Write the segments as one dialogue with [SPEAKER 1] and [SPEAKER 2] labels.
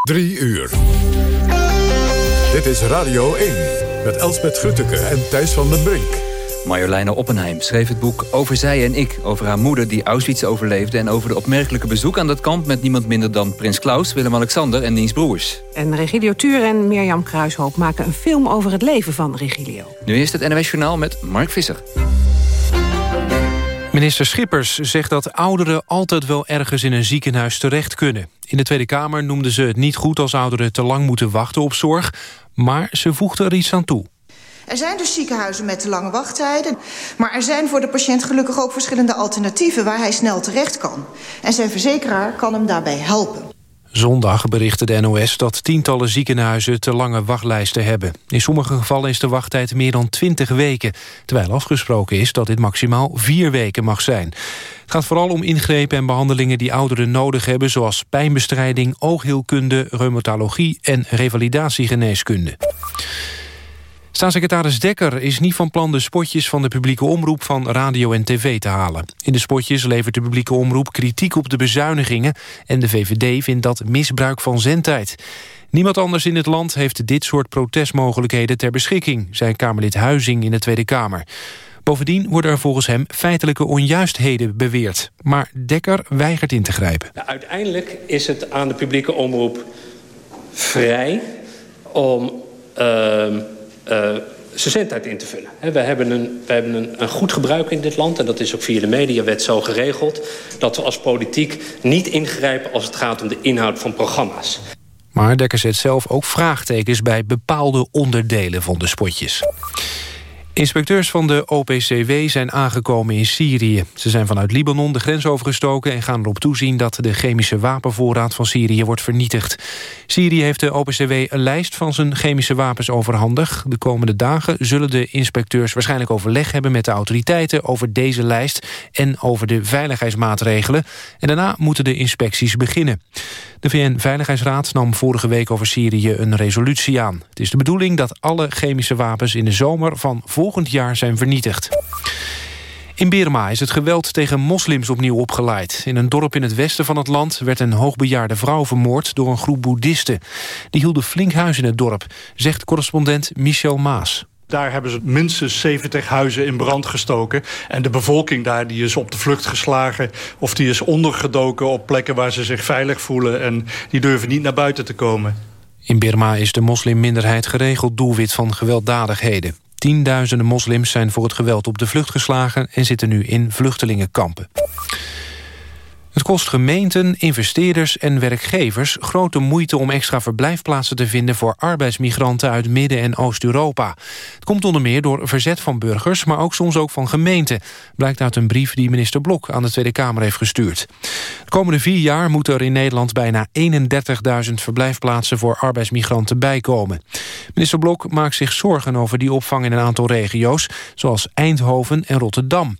[SPEAKER 1] Drie uur. Dit is Radio 1 met Elsbeth Grutteke en Thijs van den Brink.
[SPEAKER 2] Marjoleine Oppenheim schreef het boek Over zij en ik... over haar moeder die Auschwitz overleefde... en over de opmerkelijke bezoek aan dat kamp... met niemand minder dan Prins Klaus, Willem-Alexander en diens broers.
[SPEAKER 3] En Regilio Tuur en Mirjam Kruishoop maken een film over het leven van Regilio.
[SPEAKER 2] Nu is het NWS Journaal met Mark Visser.
[SPEAKER 4] Minister Schippers zegt dat ouderen altijd wel ergens in een ziekenhuis terecht kunnen. In de Tweede Kamer noemden ze het niet goed als ouderen te lang moeten wachten op zorg, maar ze voegden er iets aan toe.
[SPEAKER 5] Er zijn dus ziekenhuizen met te lange wachttijden. Maar er zijn voor de patiënt gelukkig ook verschillende alternatieven... waar hij snel terecht kan. En zijn verzekeraar kan hem daarbij helpen.
[SPEAKER 4] Zondag berichtte de NOS dat tientallen ziekenhuizen te lange wachtlijsten hebben. In sommige gevallen is de wachttijd meer dan 20 weken... terwijl afgesproken is dat dit maximaal vier weken mag zijn. Het gaat vooral om ingrepen en behandelingen die ouderen nodig hebben... zoals pijnbestrijding, oogheelkunde, reumatologie en revalidatiegeneeskunde. Staatssecretaris Dekker is niet van plan de spotjes van de publieke omroep van radio en tv te halen. In de spotjes levert de publieke omroep kritiek op de bezuinigingen en de VVD vindt dat misbruik van zendtijd. Niemand anders in het land heeft dit soort protestmogelijkheden ter beschikking, zei Kamerlid Huizing in de Tweede Kamer. Bovendien worden er volgens hem feitelijke onjuistheden beweerd. Maar Dekker weigert in te grijpen.
[SPEAKER 6] Nou, uiteindelijk is het aan de publieke omroep vrij om... Uh, zijn zendtijd in te vullen. We hebben, een, we hebben een, een, goed gebruik in dit land... en dat is ook via de mediawet zo geregeld... dat we als politiek niet ingrijpen als het gaat om de inhoud van programma's.
[SPEAKER 4] Maar Dekker zet zelf ook vraagtekens bij bepaalde onderdelen van de spotjes. Inspecteurs van de OPCW zijn aangekomen in Syrië. Ze zijn vanuit Libanon de grens overgestoken... en gaan erop toezien dat de chemische wapenvoorraad van Syrië wordt vernietigd. Syrië heeft de OPCW een lijst van zijn chemische wapens overhandig. De komende dagen zullen de inspecteurs waarschijnlijk overleg hebben... met de autoriteiten over deze lijst en over de veiligheidsmaatregelen. En daarna moeten de inspecties beginnen. De VN-veiligheidsraad nam vorige week over Syrië een resolutie aan. Het is de bedoeling dat alle chemische wapens in de zomer van volgend jaar zijn vernietigd. In Birma is het geweld tegen moslims opnieuw opgeleid. In een dorp in het westen van het land werd een hoogbejaarde vrouw vermoord door een groep boeddhisten. Die hielden flink huis in het dorp, zegt correspondent Michel Maas.
[SPEAKER 7] Daar hebben ze minstens 70 huizen in brand gestoken. En de bevolking daar die is op de vlucht geslagen... of die is ondergedoken op plekken waar ze zich veilig voelen... en die durven niet naar buiten te komen.
[SPEAKER 4] In Birma is de moslimminderheid geregeld doelwit van gewelddadigheden. Tienduizenden moslims zijn voor het geweld op de vlucht geslagen... en zitten nu in vluchtelingenkampen. Het kost gemeenten, investeerders en werkgevers grote moeite om extra verblijfplaatsen te vinden voor arbeidsmigranten uit Midden- en Oost-Europa. Het komt onder meer door verzet van burgers, maar ook soms ook van gemeenten, blijkt uit een brief die minister Blok aan de Tweede Kamer heeft gestuurd. De komende vier jaar moeten er in Nederland bijna 31.000 verblijfplaatsen voor arbeidsmigranten bijkomen. Minister Blok maakt zich zorgen over die opvang in een aantal regio's, zoals Eindhoven en Rotterdam.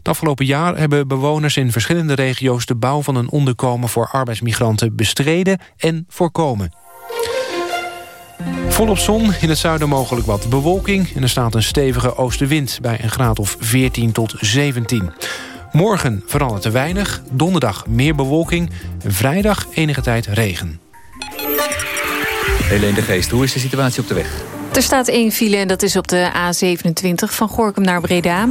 [SPEAKER 4] Het afgelopen jaar hebben bewoners in verschillende regio's... de bouw van een onderkomen voor arbeidsmigranten bestreden en voorkomen. Volop zon, in het zuiden mogelijk wat bewolking... en er staat een stevige oostenwind bij een graad of 14 tot 17. Morgen verandert te weinig, donderdag meer bewolking... vrijdag enige tijd regen.
[SPEAKER 2] Helene de Geest, hoe is de situatie op de weg?
[SPEAKER 8] Er staat één file en dat is op de A27 van Gorkum naar Breda.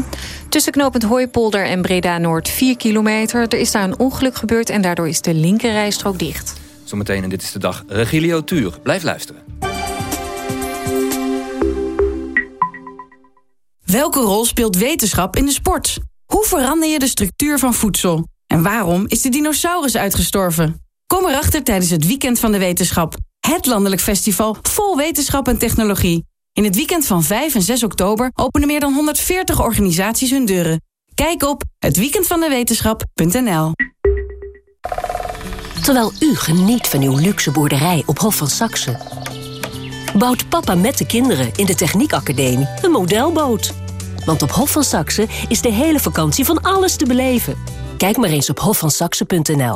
[SPEAKER 8] Tussen knooppunt Hooipolder en Breda-Noord 4 kilometer. Er is daar een ongeluk gebeurd en daardoor is de linkerrijstrook dicht.
[SPEAKER 2] Zometeen en dit is de dag Regilio Tuur. Blijf luisteren.
[SPEAKER 9] Welke rol speelt wetenschap in de sport? Hoe verander je de structuur van voedsel? En waarom is de dinosaurus uitgestorven? Kom erachter tijdens het Weekend van de Wetenschap. Het landelijk festival vol wetenschap en technologie. In het weekend van 5 en 6 oktober openen meer dan 140 organisaties hun deuren. Kijk op hetweekendvandewetenschap.nl
[SPEAKER 10] Terwijl u geniet van uw luxe boerderij op Hof van Saxe... bouwt papa met de kinderen in de Techniekacademie een modelboot. Want op Hof van Saxe is de hele vakantie van alles te beleven. Kijk maar eens op hofvansaxe.nl.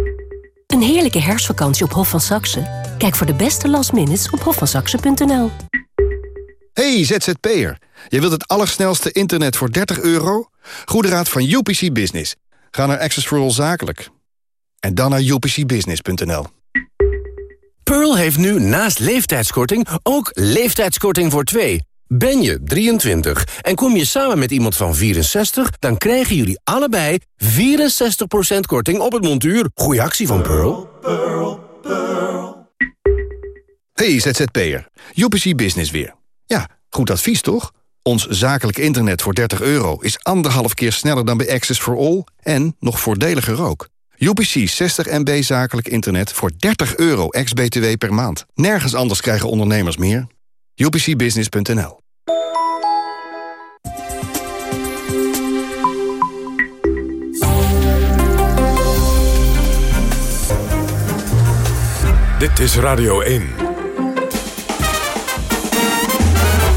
[SPEAKER 10] Een heerlijke herfstvakantie op Hof van Saxe? Kijk voor de beste last minutes op hofvansaxe.nl.
[SPEAKER 11] Hey ZZP'er, je wilt het allersnelste internet voor 30 euro? Goede raad van UPC Business. Ga naar Access for All Zakelijk. En dan naar upcbusiness.nl.
[SPEAKER 12] Pearl heeft nu naast leeftijdskorting ook leeftijdskorting voor twee. Ben je 23 en kom je samen met iemand van 64... dan krijgen jullie allebei 64% korting op het montuur. Goeie actie van Pearl.
[SPEAKER 11] Hey ZZP'er, UPC Business weer. Ja, goed advies toch? Ons zakelijk internet voor 30 euro is anderhalf keer sneller dan bij Access for All... en nog voordeliger ook. UPC 60 MB zakelijk internet voor 30 euro ex-BTW per maand. Nergens anders krijgen ondernemers meer. UPCbusiness.nl
[SPEAKER 1] Dit is Radio 1.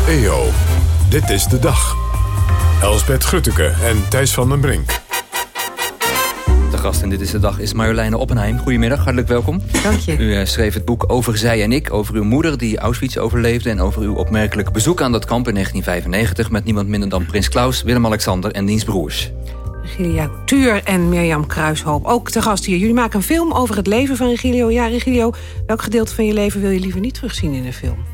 [SPEAKER 1] EO, dit is de dag. Elsbeth Grutteke en Thijs van den Brink.
[SPEAKER 2] De gast in Dit is de Dag is Marjoleine Oppenheim. Goedemiddag, hartelijk welkom.
[SPEAKER 3] Dank je.
[SPEAKER 2] U uh, schreef het boek Over Zij en Ik, over uw moeder die Auschwitz overleefde... en over uw opmerkelijke bezoek aan dat kamp in 1995... met niemand minder dan Prins Klaus, Willem-Alexander en diens broers.
[SPEAKER 3] Regilio Tuur en Mirjam Kruishoop. Ook te gast hier. Jullie maken een film over het leven van Regilio. Ja, Regilio, welk gedeelte van je leven wil je liever niet terugzien in een film?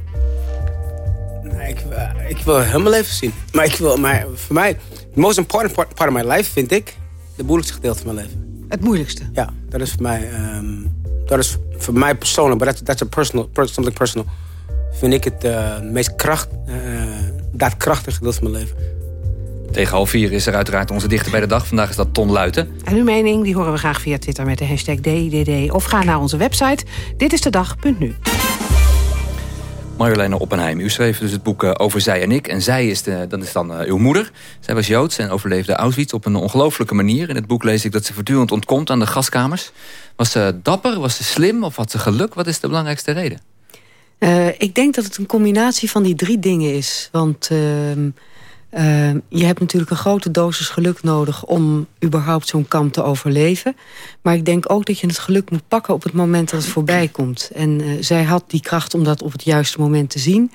[SPEAKER 13] Nee, ik, uh, ik wil heel mijn leven zien. Maar, ik wil, maar voor mij, the most important part, part of my life vind ik... de moeilijkste gedeelte van mijn leven.
[SPEAKER 3] Het moeilijkste?
[SPEAKER 13] Ja, dat is voor mij, um, dat is voor mij persoonlijk, maar dat is personal, something personal. Vind ik het uh, meest kracht, uh, daadkrachtige gedeelte van mijn leven.
[SPEAKER 2] Tegen half vier is er uiteraard onze dichter bij de dag. Vandaag is dat Ton Luiten.
[SPEAKER 3] En uw mening die horen we graag via Twitter met de hashtag DDD. Of ga naar onze website ditistedag.nu.
[SPEAKER 2] Marjoleine Oppenheim, u schreef dus het boek uh, over Zij en ik. En zij is, de, dat is dan uh, uw moeder. Zij was Joods en overleefde Auschwitz op een ongelooflijke manier. In het boek lees ik dat ze voortdurend ontkomt aan de gaskamers. Was ze dapper, was ze slim of had ze geluk? Wat is de belangrijkste reden?
[SPEAKER 14] Uh, ik denk dat het een combinatie van die drie dingen is. Want ehm, Uh, je hebt natuurlijk een grote dosis geluk nodig om überhaupt zo'n kamp te overleven. Maar ik denk ook dat je het geluk moet pakken op het moment dat het voorbij komt. En uh, zij had die kracht om dat op het juiste moment te zien.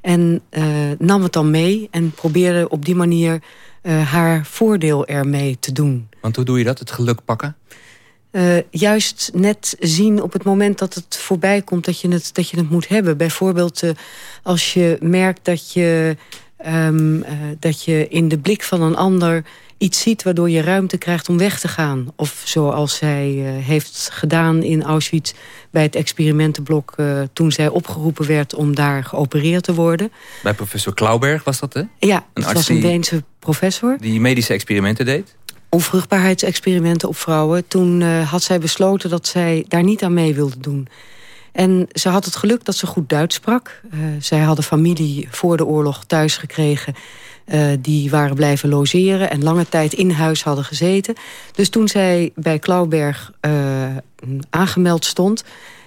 [SPEAKER 14] En uh, nam het dan mee en probeerde op die manier haar voordeel ermee te doen.
[SPEAKER 2] Want hoe doe je dat, het geluk pakken?
[SPEAKER 14] juist net zien op het moment dat het voorbij komt dat je het, dat je het moet hebben. Bijvoorbeeld als je merkt dat je Um, uh, dat je in de blik van een ander iets ziet... waardoor je ruimte krijgt om weg te gaan. Of zoals zij uh, heeft gedaan in Auschwitz bij het experimentenblok... Uh, toen zij opgeroepen werd om daar geopereerd te worden.
[SPEAKER 2] Bij professor Klauberg was dat, hè?
[SPEAKER 14] Ja, een het was een Deense professor.
[SPEAKER 2] Die medische experimenten deed?
[SPEAKER 14] Onvruchtbaarheidsexperimenten op vrouwen. Toen had zij besloten dat zij daar niet aan mee wilde doen... En ze had het geluk dat ze goed Duits sprak. Uh, zij hadden familie voor de oorlog thuis gekregen... Uh, die waren blijven logeren en lange tijd in huis hadden gezeten. Dus toen zij bij Klauberg uh, aangemeld stond...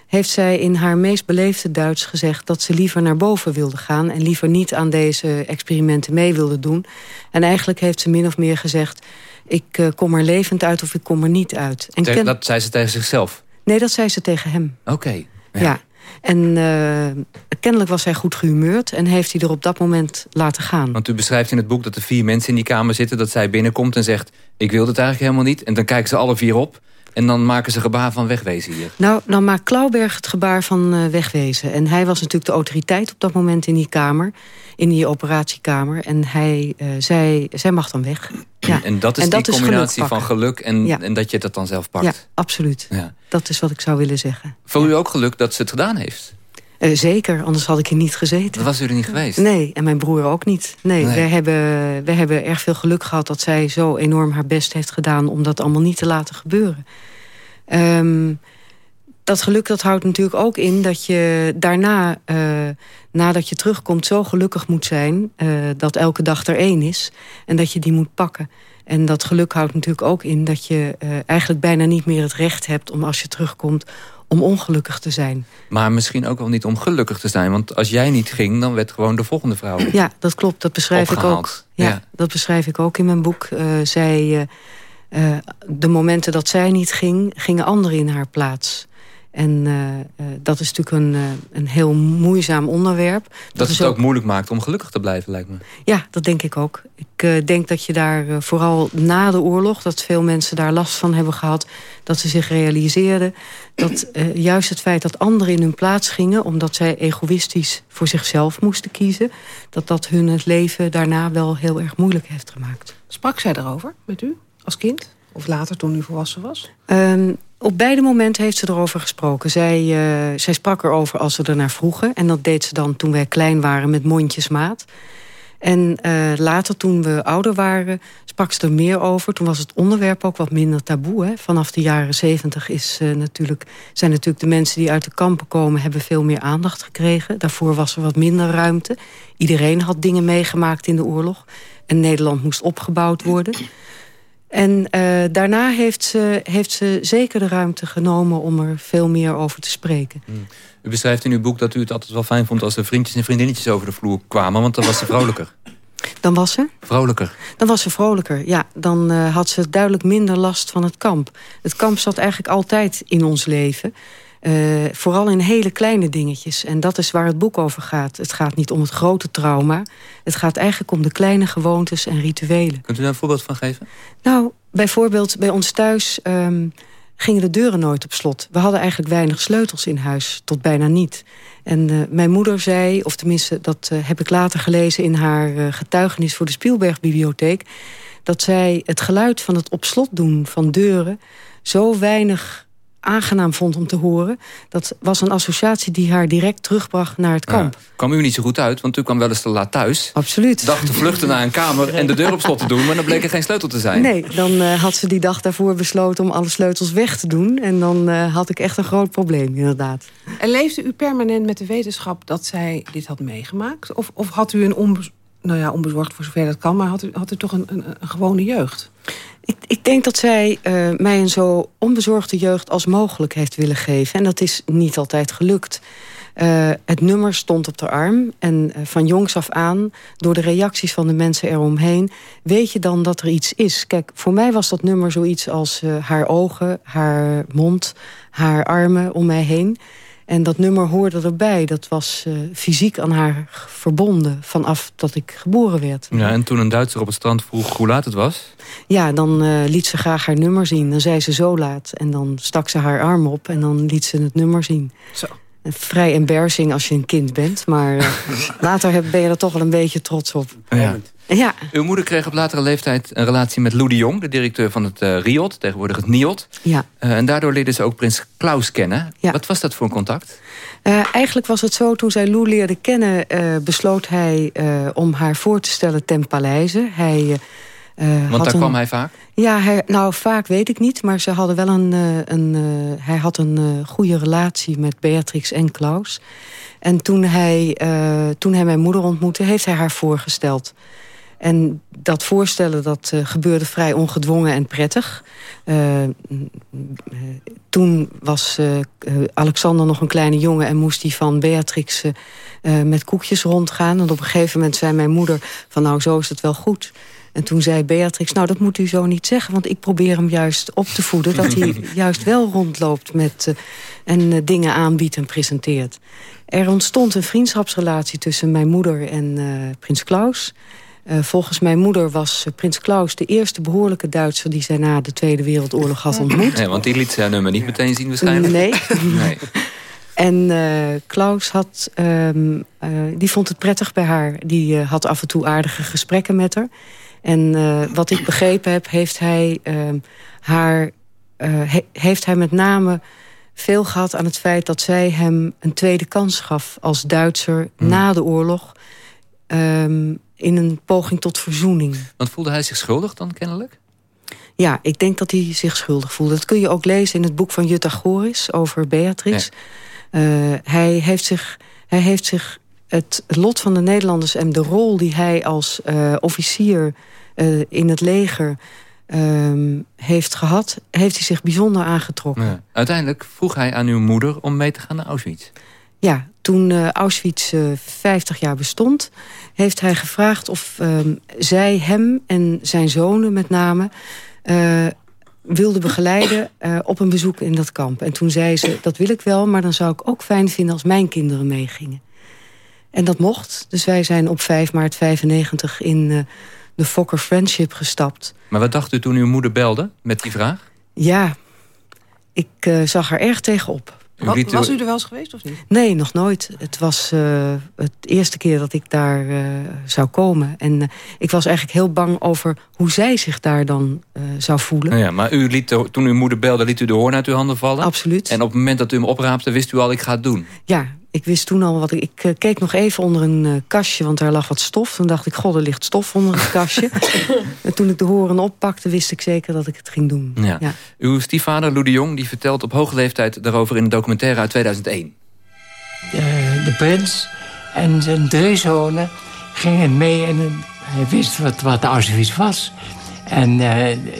[SPEAKER 14] heeft zij in haar meest beleefde Duits gezegd... dat ze liever naar boven wilde gaan... en liever niet aan deze experimenten mee wilde doen. En eigenlijk heeft ze min of meer gezegd... ik kom er levend uit of ik kom er niet uit.
[SPEAKER 2] En ken... Dat zei ze tegen zichzelf?
[SPEAKER 14] Nee, dat zei ze tegen hem.
[SPEAKER 2] Oké. Okay.
[SPEAKER 14] Ja. ja. En uh, kennelijk was hij goed gehumeurd en heeft hij er op dat moment laten gaan.
[SPEAKER 2] Want u beschrijft in het boek dat er vier mensen in die kamer zitten... dat zij binnenkomt en zegt, ik wil het eigenlijk helemaal niet. En dan kijken ze alle vier op en dan maken ze gebaar van wegwezen hier.
[SPEAKER 14] Nou, dan maakt Klauberg het gebaar van uh, wegwezen. En hij was natuurlijk de autoriteit op dat moment in die kamer. In die operatiekamer. En hij uh, zei, zij mag dan weg.
[SPEAKER 2] Ja. En dat is en die combinatie geluk van geluk en, ja. en dat je dat dan zelf pakt.
[SPEAKER 14] Ja, absoluut. Ja. Dat is wat ik zou willen zeggen.
[SPEAKER 2] Voel u ook geluk dat ze het gedaan heeft?
[SPEAKER 14] Uh, zeker, anders had ik hier niet gezeten.
[SPEAKER 2] Dat was u er niet geweest?
[SPEAKER 14] Nee, en mijn broer ook niet. Nee, nee. Wij, hebben, wij hebben erg veel geluk gehad dat zij zo enorm haar best heeft gedaan... om dat allemaal niet te laten gebeuren. Um, dat geluk dat houdt natuurlijk ook in dat je daarna, uh, nadat je terugkomt, zo gelukkig moet zijn uh, dat elke dag er één is en dat je die moet pakken. En dat geluk houdt natuurlijk ook in dat je uh, eigenlijk bijna niet meer het recht hebt om als je terugkomt om ongelukkig te zijn.
[SPEAKER 2] Maar misschien ook wel niet om gelukkig te zijn. Want als jij niet ging, dan werd gewoon de volgende vrouw
[SPEAKER 14] Ja, dat klopt. Dat beschrijf
[SPEAKER 2] opgehaald.
[SPEAKER 14] ik ook. Ja, ja, dat beschrijf ik ook in mijn boek. Uh, zij, uh, de momenten dat zij niet ging, gingen anderen in haar plaats. En uh, uh, dat is natuurlijk een, uh, een heel moeizaam onderwerp.
[SPEAKER 2] Dat, dat het ook, ook moeilijk maakt om gelukkig te blijven, lijkt me.
[SPEAKER 14] Ja, dat denk ik ook. Ik denk dat je daar vooral na de oorlog... dat veel mensen daar last van hebben gehad... dat ze zich realiseerden dat juist het feit dat anderen in hun plaats gingen... omdat zij egoïstisch voor zichzelf moesten kiezen... dat dat hun het leven daarna wel heel erg moeilijk heeft gemaakt.
[SPEAKER 3] Sprak zij erover met u als kind? Of later toen u volwassen was?
[SPEAKER 14] Um, op beide momenten heeft ze erover gesproken. Zij, uh, zij sprak erover als ze ernaar vroegen. En dat deed ze dan toen wij klein waren met mondjesmaat. En uh, later, toen we ouder waren, sprak ze er meer over. Toen was het onderwerp ook wat minder taboe. Hè. Vanaf de jaren zeventig uh, natuurlijk, zijn natuurlijk de mensen die uit de kampen komen... hebben veel meer aandacht gekregen. Daarvoor was er wat minder ruimte. Iedereen had dingen meegemaakt in de oorlog. En Nederland moest opgebouwd worden. En uh, daarna heeft ze, heeft ze zeker de ruimte genomen om er veel meer over te spreken.
[SPEAKER 2] Hmm. U beschrijft in uw boek dat u het altijd wel fijn vond... als er vriendjes en vriendinnetjes over de vloer kwamen, want dan was ze vrolijker.
[SPEAKER 14] Dan was ze?
[SPEAKER 2] Vrolijker.
[SPEAKER 14] Dan was ze vrolijker, ja. Dan uh, had ze duidelijk minder last van het kamp. Het kamp zat eigenlijk altijd in ons leven. Uh, vooral in hele kleine dingetjes. En dat is waar het boek over gaat. Het gaat niet om het grote trauma. Het gaat eigenlijk om de kleine gewoontes en rituelen.
[SPEAKER 2] Kunt u daar een voorbeeld van geven?
[SPEAKER 14] Nou, bijvoorbeeld bij ons thuis um, gingen de deuren nooit op slot. We hadden eigenlijk weinig sleutels in huis, tot bijna niet. En uh, mijn moeder zei, of tenminste dat uh, heb ik later gelezen... in haar getuigenis voor de Spielbergbibliotheek... dat zij het geluid van het op slot doen van deuren... zo weinig aangenaam vond om te horen. Dat was een associatie die haar direct terugbracht naar het kamp.
[SPEAKER 2] Ja, kwam u niet zo goed uit, want u kwam wel eens te laat thuis.
[SPEAKER 14] Absoluut.
[SPEAKER 2] Dacht te vluchten naar een kamer en de deur op slot te doen... maar dan bleek er geen sleutel te zijn.
[SPEAKER 14] Nee, dan uh, had ze die dag daarvoor besloten om alle sleutels weg te doen. En dan uh, had ik echt een groot probleem, inderdaad.
[SPEAKER 3] En leefde u permanent met de wetenschap dat zij dit had meegemaakt? Of, of had u een onbe nou ja, onbezorgd voor zover dat kan... maar had u, had u toch een, een, een gewone jeugd?
[SPEAKER 14] Ik, ik, denk dat zij uh, mij een zo onbezorgde jeugd als mogelijk heeft willen geven. En dat is niet altijd gelukt. Uh, het nummer stond op de arm. En uh, van jongs af aan, door de reacties van de mensen eromheen... weet je dan dat er iets is. Kijk, voor mij was dat nummer zoiets als haar ogen, haar mond... haar armen om mij heen. En dat nummer hoorde erbij. Dat was uh, fysiek aan haar verbonden vanaf dat ik geboren werd.
[SPEAKER 2] Ja, en toen een Duitser op het strand vroeg hoe laat het was?
[SPEAKER 14] Ja, dan uh, liet ze graag haar nummer zien. Dan zei ze zo laat. En dan stak ze haar arm op en dan liet ze het nummer zien.
[SPEAKER 3] Zo.
[SPEAKER 14] Vrij embarrassing als je een kind bent. Maar uh, later ben je er toch wel een beetje trots op.
[SPEAKER 2] Ja.
[SPEAKER 14] Ja.
[SPEAKER 2] Uw moeder kreeg op latere leeftijd een relatie met Lou de Jong... de directeur van het uh, RIOT, tegenwoordig het NIOT.
[SPEAKER 14] Ja.
[SPEAKER 2] Uh, en daardoor leerde ze ook prins Klaus kennen.
[SPEAKER 14] Ja.
[SPEAKER 2] Wat was dat voor een contact?
[SPEAKER 14] Uh, eigenlijk was het zo, toen zij Lou leerde kennen... besloot hij om haar voor te stellen ten paleize. Hij...
[SPEAKER 2] Want
[SPEAKER 14] had
[SPEAKER 2] daar
[SPEAKER 14] een,
[SPEAKER 2] kwam hij vaak?
[SPEAKER 14] Ja, hij, nou vaak weet ik niet. Maar ze hadden wel een, een, hij had een goede relatie met Beatrix en Klaus. En toen hij, toen hij mijn moeder ontmoette, heeft hij haar voorgesteld... En dat voorstellen dat gebeurde vrij ongedwongen en prettig. Toen was Alexander nog een kleine jongen... en moest hij van Beatrix met koekjes rondgaan. En op een gegeven moment zei mijn moeder van nou, zo is het wel goed. En toen zei Beatrix, nou dat moet u zo niet zeggen... want ik probeer hem juist op te voeden... dat hij juist wel rondloopt met, en dingen aanbiedt en presenteert. Er ontstond een vriendschapsrelatie tussen mijn moeder en prins Klaus... Uh, volgens mijn moeder was uh, prins Klaus de eerste behoorlijke Duitser... die zij na de Tweede Wereldoorlog had ontmoet.
[SPEAKER 2] Nee, want die liet zijn nummer niet meteen zien waarschijnlijk.
[SPEAKER 14] Nee.
[SPEAKER 2] nee.
[SPEAKER 14] En uh, Klaus had, um, die vond het prettig bij haar. Die had af en toe aardige gesprekken met haar. En wat ik begrepen heb, heeft hij, haar, he, heeft hij met name veel gehad aan het feit... dat zij hem een tweede kans gaf als Duitser
[SPEAKER 2] Hmm.
[SPEAKER 14] na de oorlog... Um, in een poging tot verzoening.
[SPEAKER 2] Want voelde hij zich schuldig dan kennelijk?
[SPEAKER 14] Ja, ik denk dat hij zich schuldig voelde. Dat kun je ook lezen in het boek van Jutta Goris over Beatrix. Eh, hij, heeft zich, hij heeft zich het lot van de Nederlanders... en de rol die hij als uh, officier uh, in het leger ehm, heeft gehad... heeft hij zich bijzonder aangetrokken. Ja.
[SPEAKER 2] Uiteindelijk vroeg hij aan uw moeder om mee te gaan naar Auschwitz.
[SPEAKER 14] Ja, toen uh, Auschwitz 50 jaar bestond... heeft hij gevraagd of um, zij hem en zijn zonen met name wilde begeleiden uh, op een bezoek in dat kamp. En toen zei ze, dat wil ik wel, maar dan zou ik ook fijn vinden als mijn kinderen meegingen. En dat mocht. Dus wij zijn op 5 maart 95 in uh, de Fokker Friendship gestapt.
[SPEAKER 2] Maar wat dacht u toen uw moeder belde met die vraag?
[SPEAKER 14] Ja, ik uh, zag er erg tegenop.
[SPEAKER 3] Was, was u er wel eens geweest of niet?
[SPEAKER 14] Nee, nog nooit. Het was uh, het eerste keer dat ik daar uh, zou komen. En uh, ik was eigenlijk heel bang over hoe zij zich daar dan zou voelen.
[SPEAKER 2] Nou ja, maar u liet de, toen uw moeder belde, liet u de hoorn uit uw handen vallen?
[SPEAKER 14] Absoluut.
[SPEAKER 2] En op het moment dat u hem opraapte, wist u al, ik ga het doen?
[SPEAKER 14] Ja, ik wist toen al wat ik... Ik uh, keek nog even onder een uh, kastje, want daar lag wat stof. Toen dacht ik, god, er ligt stof onder het kastje. en toen ik de horen oppakte, wist ik zeker dat ik het ging doen.
[SPEAKER 2] Ja. ja. Uw stiefvader, Lou de Jong, die vertelt op hoge leeftijd... daarover in een documentaire uit 2001.
[SPEAKER 15] De, de prins en zijn drie zonen gingen mee... en hij wist wat, wat Auschwitz was. En uh,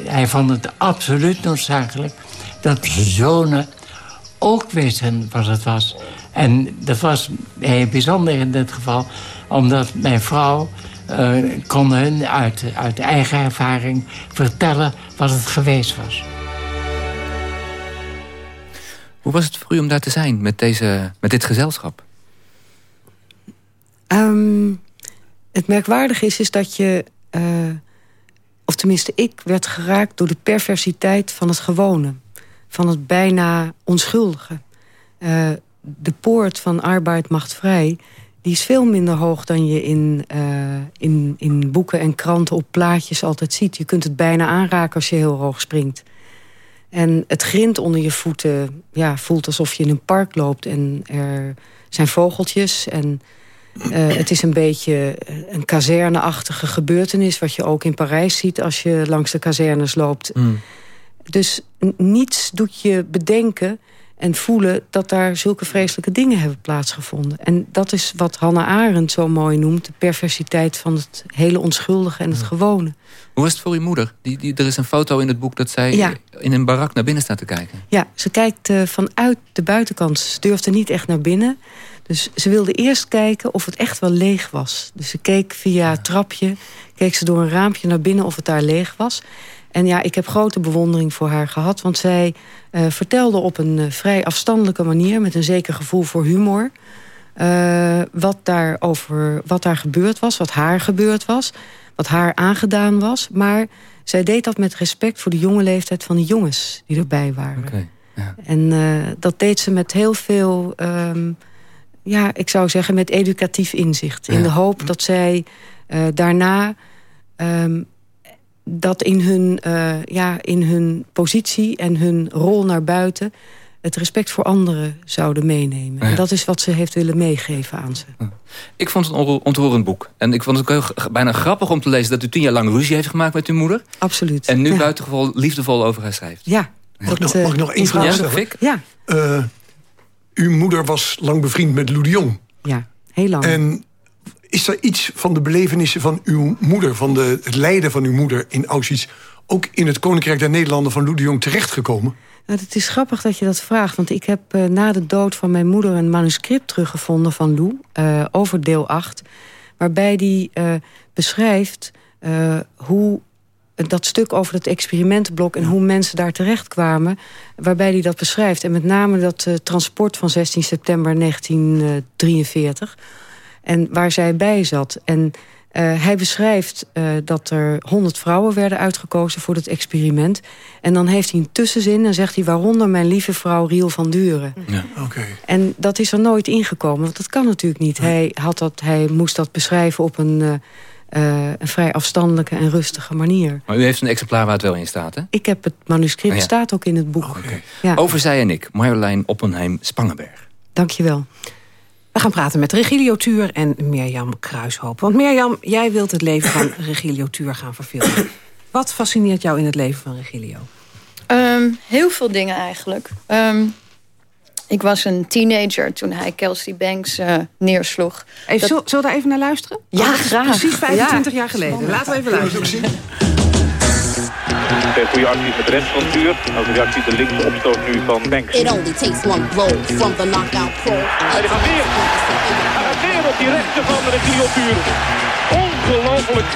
[SPEAKER 15] hij vond het absoluut noodzakelijk... dat zijn zonen ook wisten wat het was... En dat was heel bijzonder in dit geval, omdat mijn vrouw uh, kon hun uit, uit eigen ervaring vertellen wat het geweest was.
[SPEAKER 2] Hoe was het voor u om daar te zijn met, deze, met dit gezelschap?
[SPEAKER 14] Um, het merkwaardige is, is dat je... Uh, of tenminste, ik werd geraakt door de perversiteit van het gewone. Van het bijna onschuldige. Uh, de poort van arbeid macht vrij... die is veel minder hoog dan je in, uh, in, in boeken en kranten op plaatjes altijd ziet. Je kunt het bijna aanraken als je heel hoog springt. En het grind onder je voeten ja, voelt alsof je in een park loopt... en er zijn vogeltjes en... Uh, het is een beetje een kazerneachtige gebeurtenis... wat je ook in Parijs ziet als je langs de kazernes loopt. Mm. Dus niets doet je bedenken en voelen dat daar zulke vreselijke dingen hebben plaatsgevonden. En dat is wat Hannah Arendt zo mooi noemt... de perversiteit van het hele onschuldige en het gewone.
[SPEAKER 2] Hoe was het voor uw moeder? Die, die, er is een foto in het boek dat zij ja. in een barak naar binnen staat te kijken.
[SPEAKER 14] Ja, ze kijkt uh, vanuit de buitenkant. Ze durfde niet echt naar binnen. Dus ze wilde eerst kijken of het echt wel leeg was. Dus ze keek via het trapje, keek ze door een raampje naar binnen of het daar leeg was... En ja, ik heb grote bewondering voor haar gehad. Want zij uh, vertelde op een uh, vrij afstandelijke manier... met een zeker gevoel voor humor... Uh, wat, daar over, wat daar gebeurd was, wat haar gebeurd was... wat haar aangedaan was. Maar zij deed dat met respect voor de jonge leeftijd van de jongens... die erbij waren.
[SPEAKER 2] Okay, ja.
[SPEAKER 14] En dat deed ze met heel veel... Um, ja, ik zou zeggen met educatief inzicht. In de hoop dat zij daarna... Um, dat in hun, uh, ja, in hun positie en hun rol naar buiten... het respect voor anderen zouden meenemen. Ja. En dat is wat ze heeft willen meegeven aan ze.
[SPEAKER 2] Ik vond het een ontroerend boek. En ik vond het ook heel, bijna grappig om te lezen... dat u tien jaar lang ruzie heeft gemaakt met uw moeder.
[SPEAKER 14] Absoluut.
[SPEAKER 2] En nu ja. buitengewoon liefdevol over haar schrijft.
[SPEAKER 14] Ja.
[SPEAKER 16] Mag ik nog, mag ik nog één vraag stellen?
[SPEAKER 14] Ja.
[SPEAKER 16] Uh, uw moeder was lang bevriend met Lou de Jong.
[SPEAKER 14] Ja, heel lang.
[SPEAKER 16] En is er iets van de belevenissen van uw moeder... van de, het lijden van uw moeder in Auschwitz... ook in het Koninkrijk der Nederlanden van Lou de Jong terechtgekomen?
[SPEAKER 14] Nou, het is grappig dat je dat vraagt. Want ik heb uh, na de dood van mijn moeder een manuscript teruggevonden van Lou... Uh, over deel 8, waarbij die uh, beschrijft hoe dat stuk over het experimentenblok... en hoe mensen daar terecht kwamen, waarbij hij dat beschrijft. En met name dat transport van 16 september 1943... En waar zij bij zat. En uh, hij beschrijft uh, dat er 100 vrouwen werden uitgekozen voor het experiment. En dan heeft hij een tussenzin en zegt hij... waaronder mijn lieve vrouw Riel van Duren.
[SPEAKER 16] Ja, okay.
[SPEAKER 14] En dat is er nooit ingekomen, want dat kan natuurlijk niet. Ja. Hij, had dat, hij moest dat beschrijven op een... Uh, uh, een vrij afstandelijke en rustige manier.
[SPEAKER 2] Maar u heeft een exemplaar waar het wel in staat, hè?
[SPEAKER 14] Ik heb het manuscript, oh, ja. staat ook in het boek.
[SPEAKER 2] Okay. Ja. Over zij en ik, Marjolein Oppenheim-Spangenberg.
[SPEAKER 14] Dank je wel.
[SPEAKER 3] We gaan praten met Regilio Tuur en Mirjam Kruishoop. Want Mirjam, jij wilt het leven van Regilio Tuur gaan verfilmen. Wat fascineert jou in het leven van Regilio?
[SPEAKER 17] Ehm, heel veel dingen eigenlijk. Ehm, ik was een teenager toen hij Kelsey Banks uh, neersloog.
[SPEAKER 3] Even, dat... Zullen we daar even naar luisteren?
[SPEAKER 17] Ja, oh, graag.
[SPEAKER 3] Precies 25 ja. jaar geleden. Laten we even luisteren.
[SPEAKER 18] Twee goede acties met rens van Tuur. Als reactie de linkse opstoot nu van Banks. It only takes one blow from the knockout pro. Hij gaat weer. Hij gaat weer op die rechten van de Tuur. Ongelooflijk.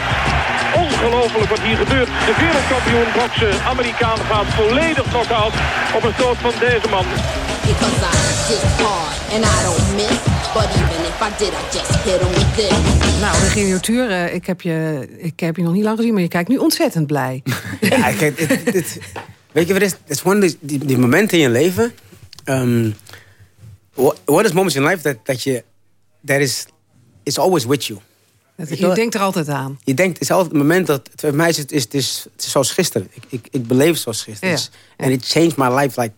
[SPEAKER 18] Ongelooflijk wat hier gebeurt. De wereldkampioen boksen Amerikaan gaat volledig knock-out op een stoot van deze man. Because I hard and I don't miss. But even if I did, I just hit him with this.
[SPEAKER 3] Nou, Regilio Tuur, uh, ik, heb je, ik heb je nog niet lang gezien, maar je kijkt nu ontzettend blij.
[SPEAKER 13] Ja, kijk, weet je wat is? Het is gewoon die, die, die, momenten in je leven. Um, what, what is moments in life that, that je, that is, is always with you.
[SPEAKER 3] Dat, je denkt er altijd aan.
[SPEAKER 13] Je denkt, het is altijd het moment dat... Voor mij is het, is, het, is, het is zoals gisteren. Ik, ik, ik beleef het zoals gisteren. En ja. it changed my life like